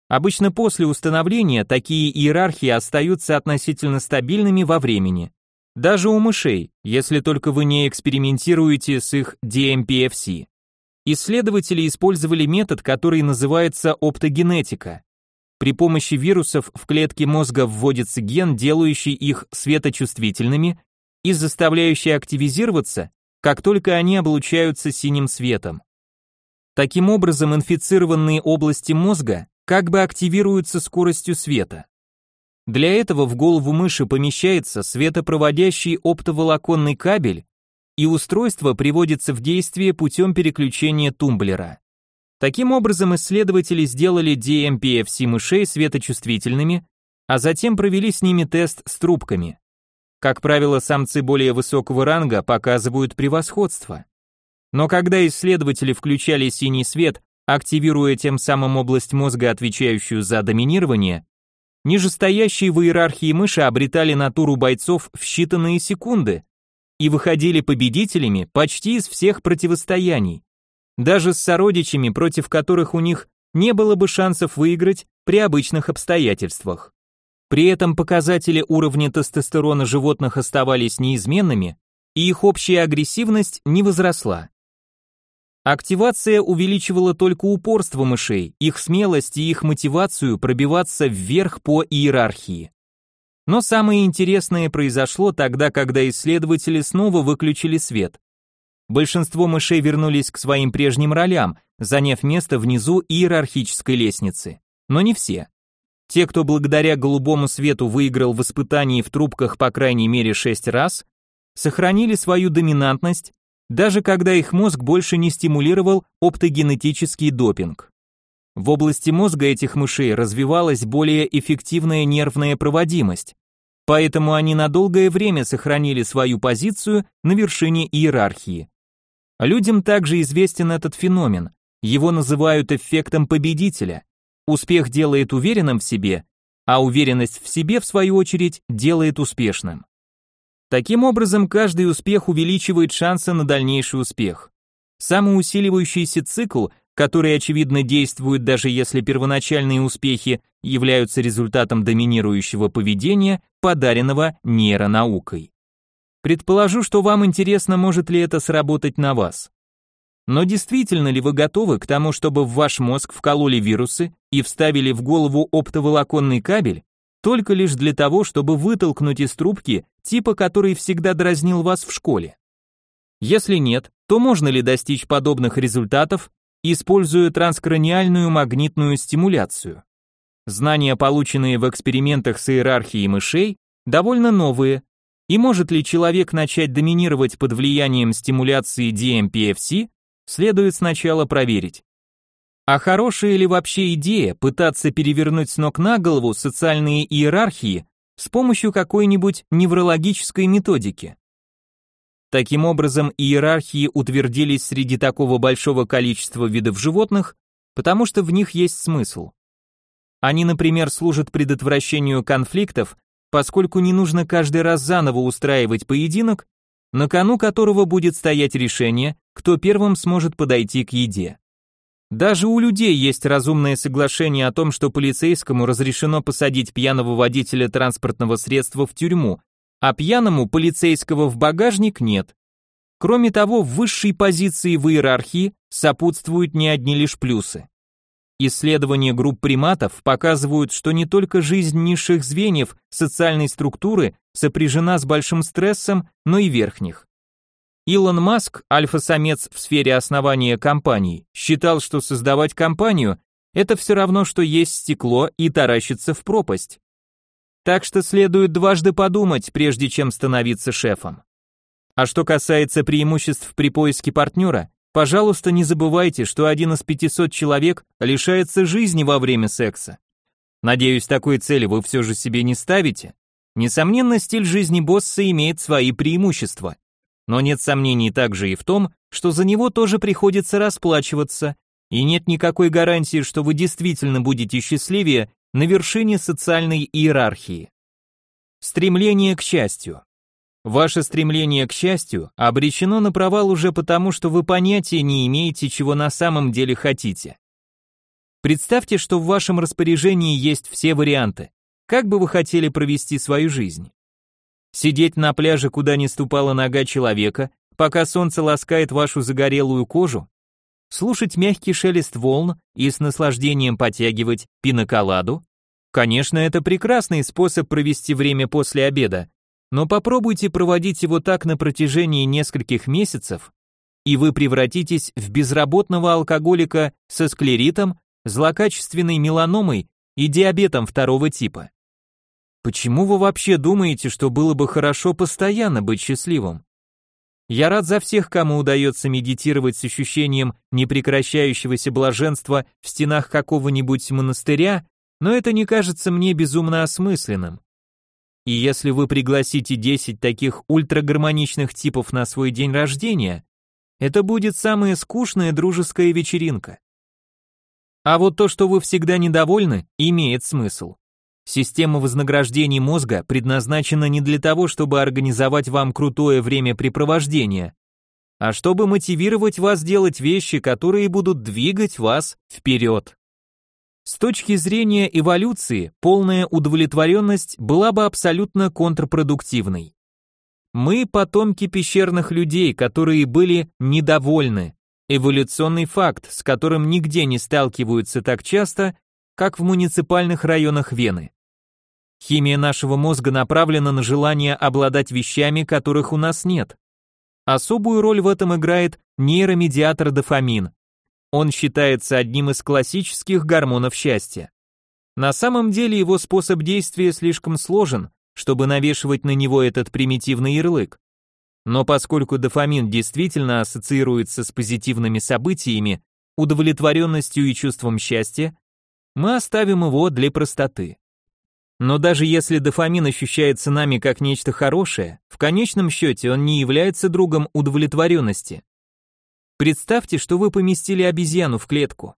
Обычно после установления такие иерархии остаются относительно стабильными во времени, даже у мышей, если только вы не экспериментируете с их DMPFC. Исследователи использовали метод, который называется оптогенетика. При помощи вирусов в клетки мозга вводится ген, делающий их светочувствительными и заставляющий активизироваться, как только они облучаются синим светом. Таким образом, инфицированные области мозга как бы активируются скоростью света. Для этого в голову мыши помещается светопроводящий оптоволоконный кабель, и устройство приводится в действие путем переключения тумблера. Таким образом, исследователи сделали DMPFC мышей светочувствительными, а затем провели с ними тест с трубками. Как правило, самцы более высокого ранга показывают превосходство. Но когда исследователи включали синий свет, активируя тем самым область мозга, отвечающую за доминирование, нижестоящие в иерархии мыши обретали натуру бойцов в считанные секунды и выходили победителями почти из всех противостояний, даже с сородичами, против которых у них не было бы шансов выиграть при обычных обстоятельствах. При этом показатели уровня тестостерона животных оставались неизменными, и их общая агрессивность не возросла. Активация увеличивала только упорство мышей, их смелость и их мотивацию пробиваться вверх по иерархии. Но самое интересное произошло тогда, когда исследователи снова выключили свет. Большинство мышей вернулись к своим прежним ролям, заняв место внизу иерархической лестницы. Но не все. Те, кто благодаря голубому свету выиграл в испытании в трубках по крайней мере 6 раз, сохранили свою доминантность даже когда их мозг больше не стимулировал оптогенетический допинг. В области мозга этих мышей развивалась более эффективная нервная проводимость, поэтому они на долгое время сохранили свою позицию на вершине иерархии. Людям также известен этот феномен, его называют эффектом победителя. Успех делает уверенным в себе, а уверенность в себе, в свою очередь, делает успешным. Таким образом, каждый успех увеличивает шансы на дальнейший успех. Самоусиливающийся цикл, который очевидно действует даже если первоначальные успехи являются результатом доминирующего поведения, подаренного нейронаукой. Предположу, что вам интересно, может ли это сработать на вас. Но действительно ли вы готовы к тому, чтобы в ваш мозг вкололи вирусы и вставили в голову оптоволоконный кабель, только лишь для того, чтобы вытолкнуть из трубки типа, который всегда дразнил вас в школе? Если нет, то можно ли достичь подобных результатов, используя транскраниальную магнитную стимуляцию? Знания, полученные в экспериментах с иерархией мышей, довольно новые, и может ли человек начать доминировать под влиянием стимуляции DMPFC, следует сначала проверить. А хорошая ли вообще идея пытаться перевернуть с ног на голову социальные иерархии с помощью какой-нибудь неврологической методики? Таким образом, иерархии утвердились среди такого большого количества видов животных, потому что в них есть смысл. Они, например, служат предотвращению конфликтов, поскольку не нужно каждый раз заново устраивать поединок, на кону которого будет стоять решение, кто первым сможет подойти к еде. Даже у людей есть разумное соглашение о том, что полицейскому разрешено посадить пьяного водителя транспортного средства в тюрьму, а пьяному полицейского в багажник нет. Кроме того, в высшей позиции в иерархии сопутствуют не одни лишь плюсы. Исследования групп приматов показывают, что не только жизнь низших звеньев социальной структуры сопряжена с большим стрессом, но и верхних. Илон Маск, альфа-самец в сфере основания компаний, считал, что создавать компанию – это все равно, что есть стекло и таращиться в пропасть. Так что следует дважды подумать, прежде чем становиться шефом. А что касается преимуществ при поиске партнера, пожалуйста, не забывайте, что один из 500 человек лишается жизни во время секса. Надеюсь, такой цели вы все же себе не ставите. Несомненно, стиль жизни босса имеет свои преимущества. Но нет сомнений также и в том, что за него тоже приходится расплачиваться, и нет никакой гарантии, что вы действительно будете счастливее на вершине социальной иерархии. Стремление к счастью. Ваше стремление к счастью обречено на провал уже потому, что вы понятия не имеете, чего на самом деле хотите. Представьте, что в вашем распоряжении есть все варианты. Как бы вы хотели провести свою жизнь? Сидеть на пляже, куда не ступала нога человека, пока солнце ласкает вашу загорелую кожу? Слушать мягкий шелест волн и с наслаждением потягивать пиноколаду? Конечно, это прекрасный способ провести время после обеда, но попробуйте проводить его так на протяжении нескольких месяцев, и вы превратитесь в безработного алкоголика со склеритом, злокачественной меланомой и диабетом второго типа. Почему вы вообще думаете, что было бы хорошо постоянно быть счастливым? Я рад за всех, кому удается медитировать с ощущением непрекращающегося блаженства в стенах какого-нибудь монастыря, но это не кажется мне безумно осмысленным. И если вы пригласите 10 таких ультрагармоничных типов на свой день рождения, это будет самая скучная дружеская вечеринка. А вот то, что вы всегда недовольны, имеет смысл. Система вознаграждений мозга предназначена не для того, чтобы организовать вам крутое времяпрепровождение, а чтобы мотивировать вас делать вещи, которые будут двигать вас вперед. С точки зрения эволюции, полная удовлетворенность была бы абсолютно контрпродуктивной. Мы потомки пещерных людей, которые были недовольны. Эволюционный факт, с которым нигде не сталкиваются так часто, как в муниципальных районах Вены. Химия нашего мозга направлена на желание обладать вещами, которых у нас нет. Особую роль в этом играет нейромедиатор дофамин, он считается одним из классических гормонов счастья. На самом деле его способ действия слишком сложен, чтобы навешивать на него этот примитивный ярлык. Но поскольку дофамин действительно ассоциируется с позитивными событиями, удовлетворенностью и чувством счастья, мы оставим его для простоты. Но даже если дофамин ощущается нами как нечто хорошее, в конечном счете он не является другом удовлетворенности. Представьте, что вы поместили обезьяну в клетку.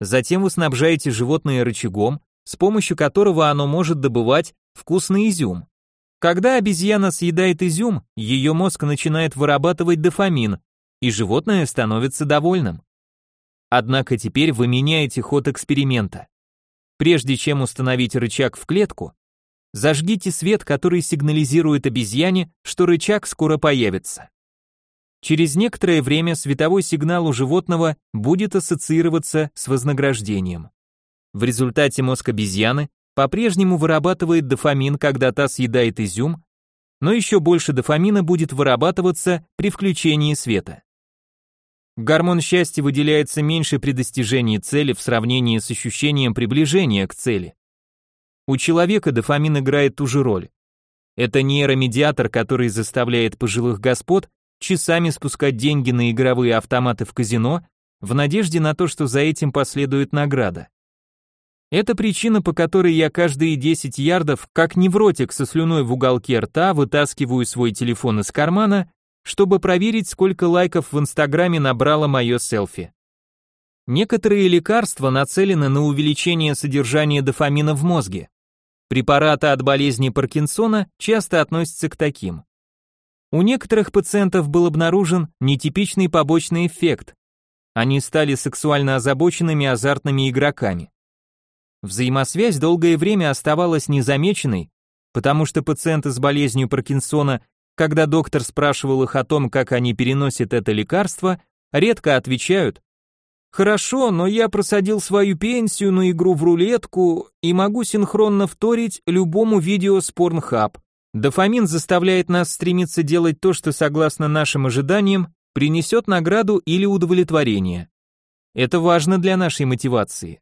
Затем вы снабжаете животное рычагом, с помощью которого оно может добывать вкусный изюм. Когда обезьяна съедает изюм, ее мозг начинает вырабатывать дофамин, и животное становится довольным. Однако теперь вы меняете ход эксперимента. Прежде чем установить рычаг в клетку, зажгите свет, который сигнализирует обезьяне, что рычаг скоро появится. Через некоторое время световой сигнал у животного будет ассоциироваться с вознаграждением. В результате мозг обезьяны по-прежнему вырабатывает дофамин, когда та съедает изюм, но еще больше дофамина будет вырабатываться при включении света. Гормон счастья выделяется меньше при достижении цели в сравнении с ощущением приближения к цели. У человека дофамин играет ту же роль. Это нейромедиатор, который заставляет пожилых господ часами спускать деньги на игровые автоматы в казино в надежде на то, что за этим последует награда. Это причина, по которой я каждые 10 ярдов, как невротик со слюной в уголке рта, вытаскиваю свой телефон из кармана, чтобы проверить, сколько лайков в Инстаграме набрало мое селфи. Некоторые лекарства нацелены на увеличение содержания дофамина в мозге. Препараты от болезни Паркинсона часто относятся к таким. У некоторых пациентов был обнаружен нетипичный побочный эффект. Они стали сексуально озабоченными азартными игроками. Взаимосвязь долгое время оставалась незамеченной, потому что пациенты с болезнью Паркинсона, когда доктор спрашивал их о том, как они переносят это лекарство, редко отвечают «Хорошо, но я просадил свою пенсию на игру в рулетку и могу синхронно вторить любому видео с Pornhub». Дофамин заставляет нас стремиться делать то, что согласно нашим ожиданиям принесет награду или удовлетворение. Это важно для нашей мотивации.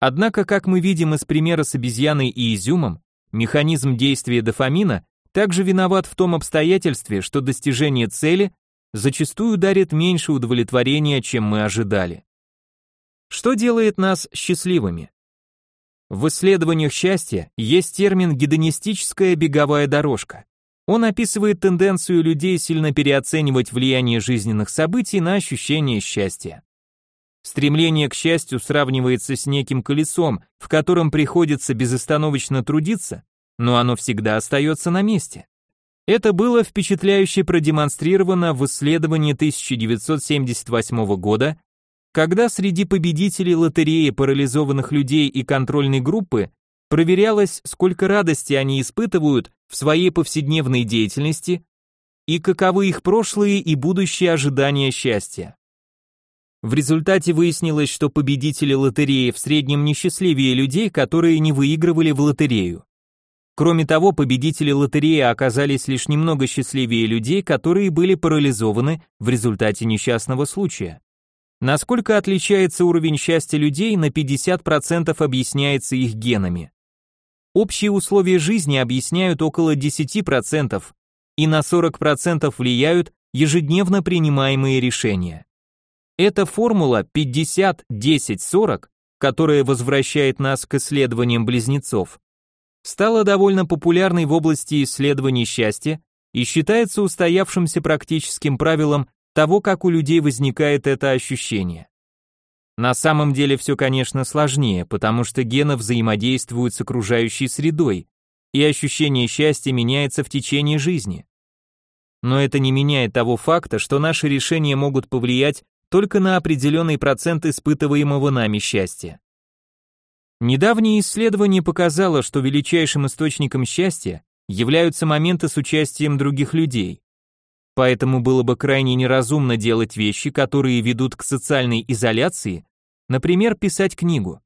Однако, как мы видим из примера с обезьяной и изюмом, механизм действия дофамина также виноват в том обстоятельстве, что достижение цели зачастую дарит меньше удовлетворения, чем мы ожидали. Что делает нас счастливыми? В исследованиях счастья есть термин гедонистическая беговая дорожка. Он описывает тенденцию людей сильно переоценивать влияние жизненных событий на ощущение счастья. Стремление к счастью сравнивается с неким колесом, в котором приходится безостановочно трудиться, но оно всегда остается на месте. Это было впечатляюще продемонстрировано в исследовании 1978 года когда среди победителей лотереи парализованных людей и контрольной группы проверялось, сколько радости они испытывают в своей повседневной деятельности и каковы их прошлые и будущие ожидания счастья. В результате выяснилось, что победители лотереи в среднем несчастливее людей, которые не выигрывали в лотерею. Кроме того, победители лотереи оказались лишь немного счастливее людей, которые были парализованы в результате несчастного случая. Насколько отличается уровень счастья людей, на 50% объясняется их генами. общие условия жизни объясняют около 10% и на 40% влияют ежедневно принимаемые решения. Эта формула 50-10-40, которая возвращает нас к исследованиям близнецов, стала довольно популярной в области исследований счастья и считается устоявшимся практическим правилом того, как у людей возникает это ощущение. На самом деле все, конечно, сложнее, потому что гены взаимодействуют с окружающей средой, и ощущение счастья меняется в течение жизни. Но это не меняет того факта, что наши решения могут повлиять только на определенный процент испытываемого нами счастья. Недавнее исследование показало, что величайшим источником счастья являются моменты с участием других людей. Поэтому было бы крайне неразумно делать вещи, которые ведут к социальной изоляции, например, писать книгу.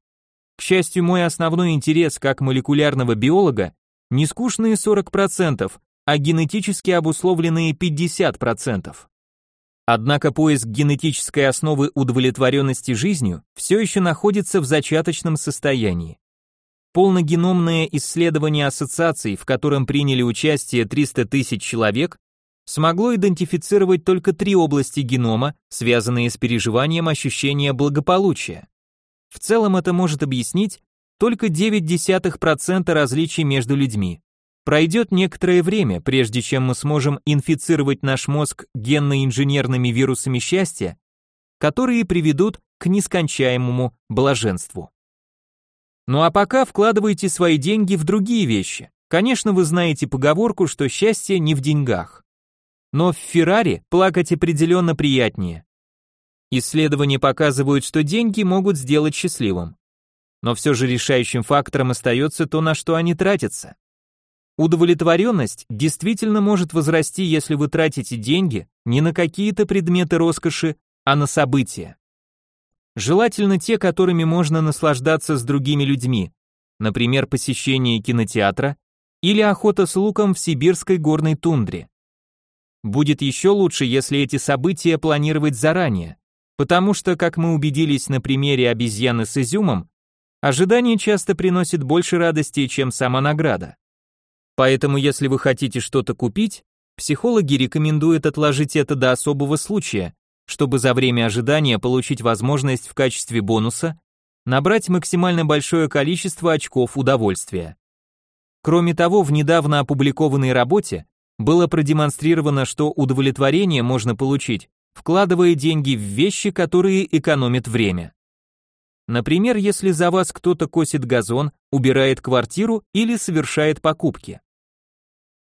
К счастью, мой основной интерес как молекулярного биолога не скучные 40%, а генетически обусловленные 50%. Однако поиск генетической основы удовлетворенности жизнью все еще находится в зачаточном состоянии. Полногеномное исследование ассоциаций, в котором приняли участие 300 тысяч человек, смогло идентифицировать только три области генома, связанные с переживанием ощущения благополучия. В целом это может объяснить только 0,9% различий между людьми. Пройдет некоторое время, прежде чем мы сможем инфицировать наш мозг генно-инженерными вирусами счастья, которые приведут к нескончаемому блаженству. Ну а пока вкладывайте свои деньги в другие вещи. Конечно, вы знаете поговорку, что счастье не в деньгах. Но в Феррари плакать определенно приятнее. Исследования показывают, что деньги могут сделать счастливым. Но все же решающим фактором остается то, на что они тратятся. Удовлетворенность действительно может возрасти, если вы тратите деньги не на какие-то предметы роскоши, а на события. Желательно те, которыми можно наслаждаться с другими людьми, например, посещение кинотеатра или охота с луком в сибирской горной тундре. Будет еще лучше, если эти события планировать заранее, потому что, как мы убедились на примере обезьяны с изюмом, ожидание часто приносит больше радости, чем сама награда. Поэтому если вы хотите что-то купить, психологи рекомендуют отложить это до особого случая, чтобы за время ожидания получить возможность в качестве бонуса набрать максимально большое количество очков удовольствия. Кроме того, в недавно опубликованной работе было продемонстрировано, что удовлетворение можно получить, вкладывая деньги в вещи, которые экономят время. Например, если за вас кто-то косит газон, убирает квартиру или совершает покупки.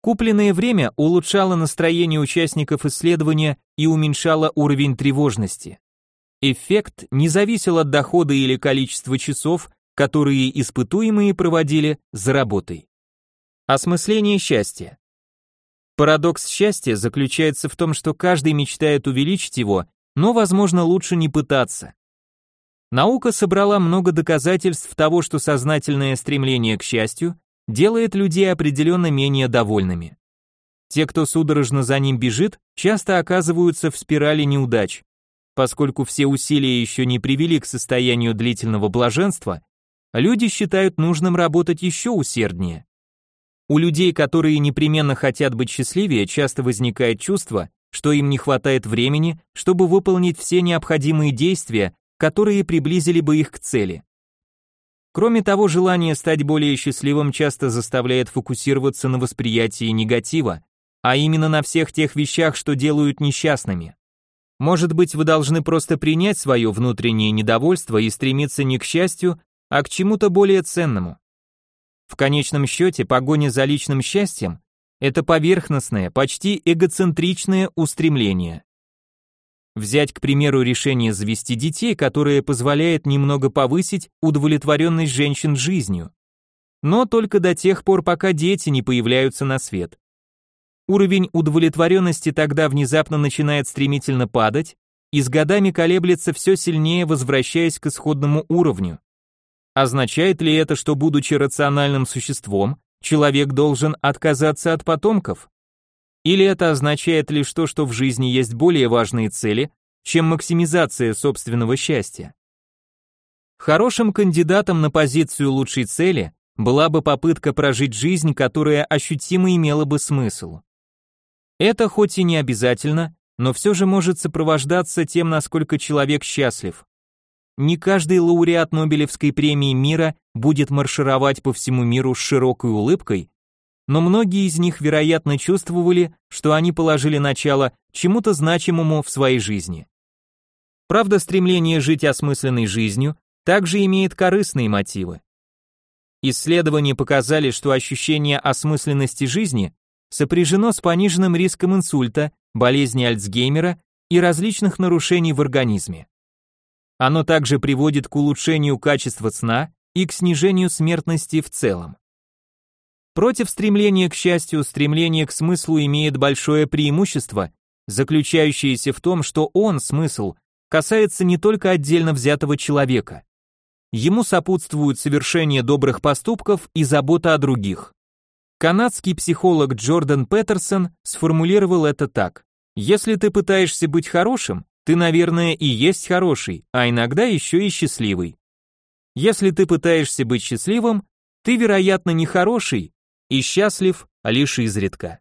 Купленное время улучшало настроение участников исследования и уменьшало уровень тревожности. Эффект не зависел от дохода или количества часов, которые испытуемые проводили за работой. Осмысление счастья. Парадокс счастья заключается в том, что каждый мечтает увеличить его, но, возможно, лучше не пытаться. Наука собрала много доказательств того, что сознательное стремление к счастью делает людей определенно менее довольными. Те, кто судорожно за ним бежит, часто оказываются в спирали неудач. Поскольку все усилия еще не привели к состоянию длительного блаженства, люди считают нужным работать еще усерднее. У людей, которые непременно хотят быть счастливее, часто возникает чувство, что им не хватает времени, чтобы выполнить все необходимые действия, которые приблизили бы их к цели. Кроме того, желание стать более счастливым часто заставляет фокусироваться на восприятии негатива, а именно на всех тех вещах, что делают несчастными. Может быть, вы должны просто принять свое внутреннее недовольство и стремиться не к счастью, а к чему-то более ценному. В конечном счете, погоня за личным счастьем – это поверхностное, почти эгоцентричное устремление. Взять, к примеру, решение завести детей, которое позволяет немного повысить удовлетворенность женщин жизнью. Но только до тех пор, пока дети не появляются на свет. Уровень удовлетворенности тогда внезапно начинает стремительно падать и с годами колеблется все сильнее, возвращаясь к исходному уровню. Означает ли это, что, будучи рациональным существом, человек должен отказаться от потомков? Или это означает лишь то, что в жизни есть более важные цели, чем максимизация собственного счастья? Хорошим кандидатом на позицию лучшей цели была бы попытка прожить жизнь, которая ощутимо имела бы смысл. Это хоть и не обязательно, но все же может сопровождаться тем, насколько человек счастлив. Не каждый лауреат Нобелевской премии мира будет маршировать по всему миру с широкой улыбкой, но многие из них, вероятно, чувствовали, что они положили начало чему-то значимому в своей жизни. Правда, стремление жить осмысленной жизнью также имеет корыстные мотивы. Исследования показали, что ощущение осмысленности жизни сопряжено с пониженным риском инсульта, болезни Альцгеймера и различных нарушений в организме. Оно также приводит к улучшению качества сна и к снижению смертности в целом. Против стремления к счастью, стремление к смыслу имеет большое преимущество, заключающееся в том, что он, смысл, касается не только отдельно взятого человека. Ему сопутствуют совершение добрых поступков и забота о других. Канадский психолог Джордан Петерсон сформулировал это так. Если ты пытаешься быть хорошим, ты, наверное, и есть хороший, а иногда еще и счастливый. Если ты пытаешься быть счастливым, ты, вероятно, не хороший и счастлив лишь изредка.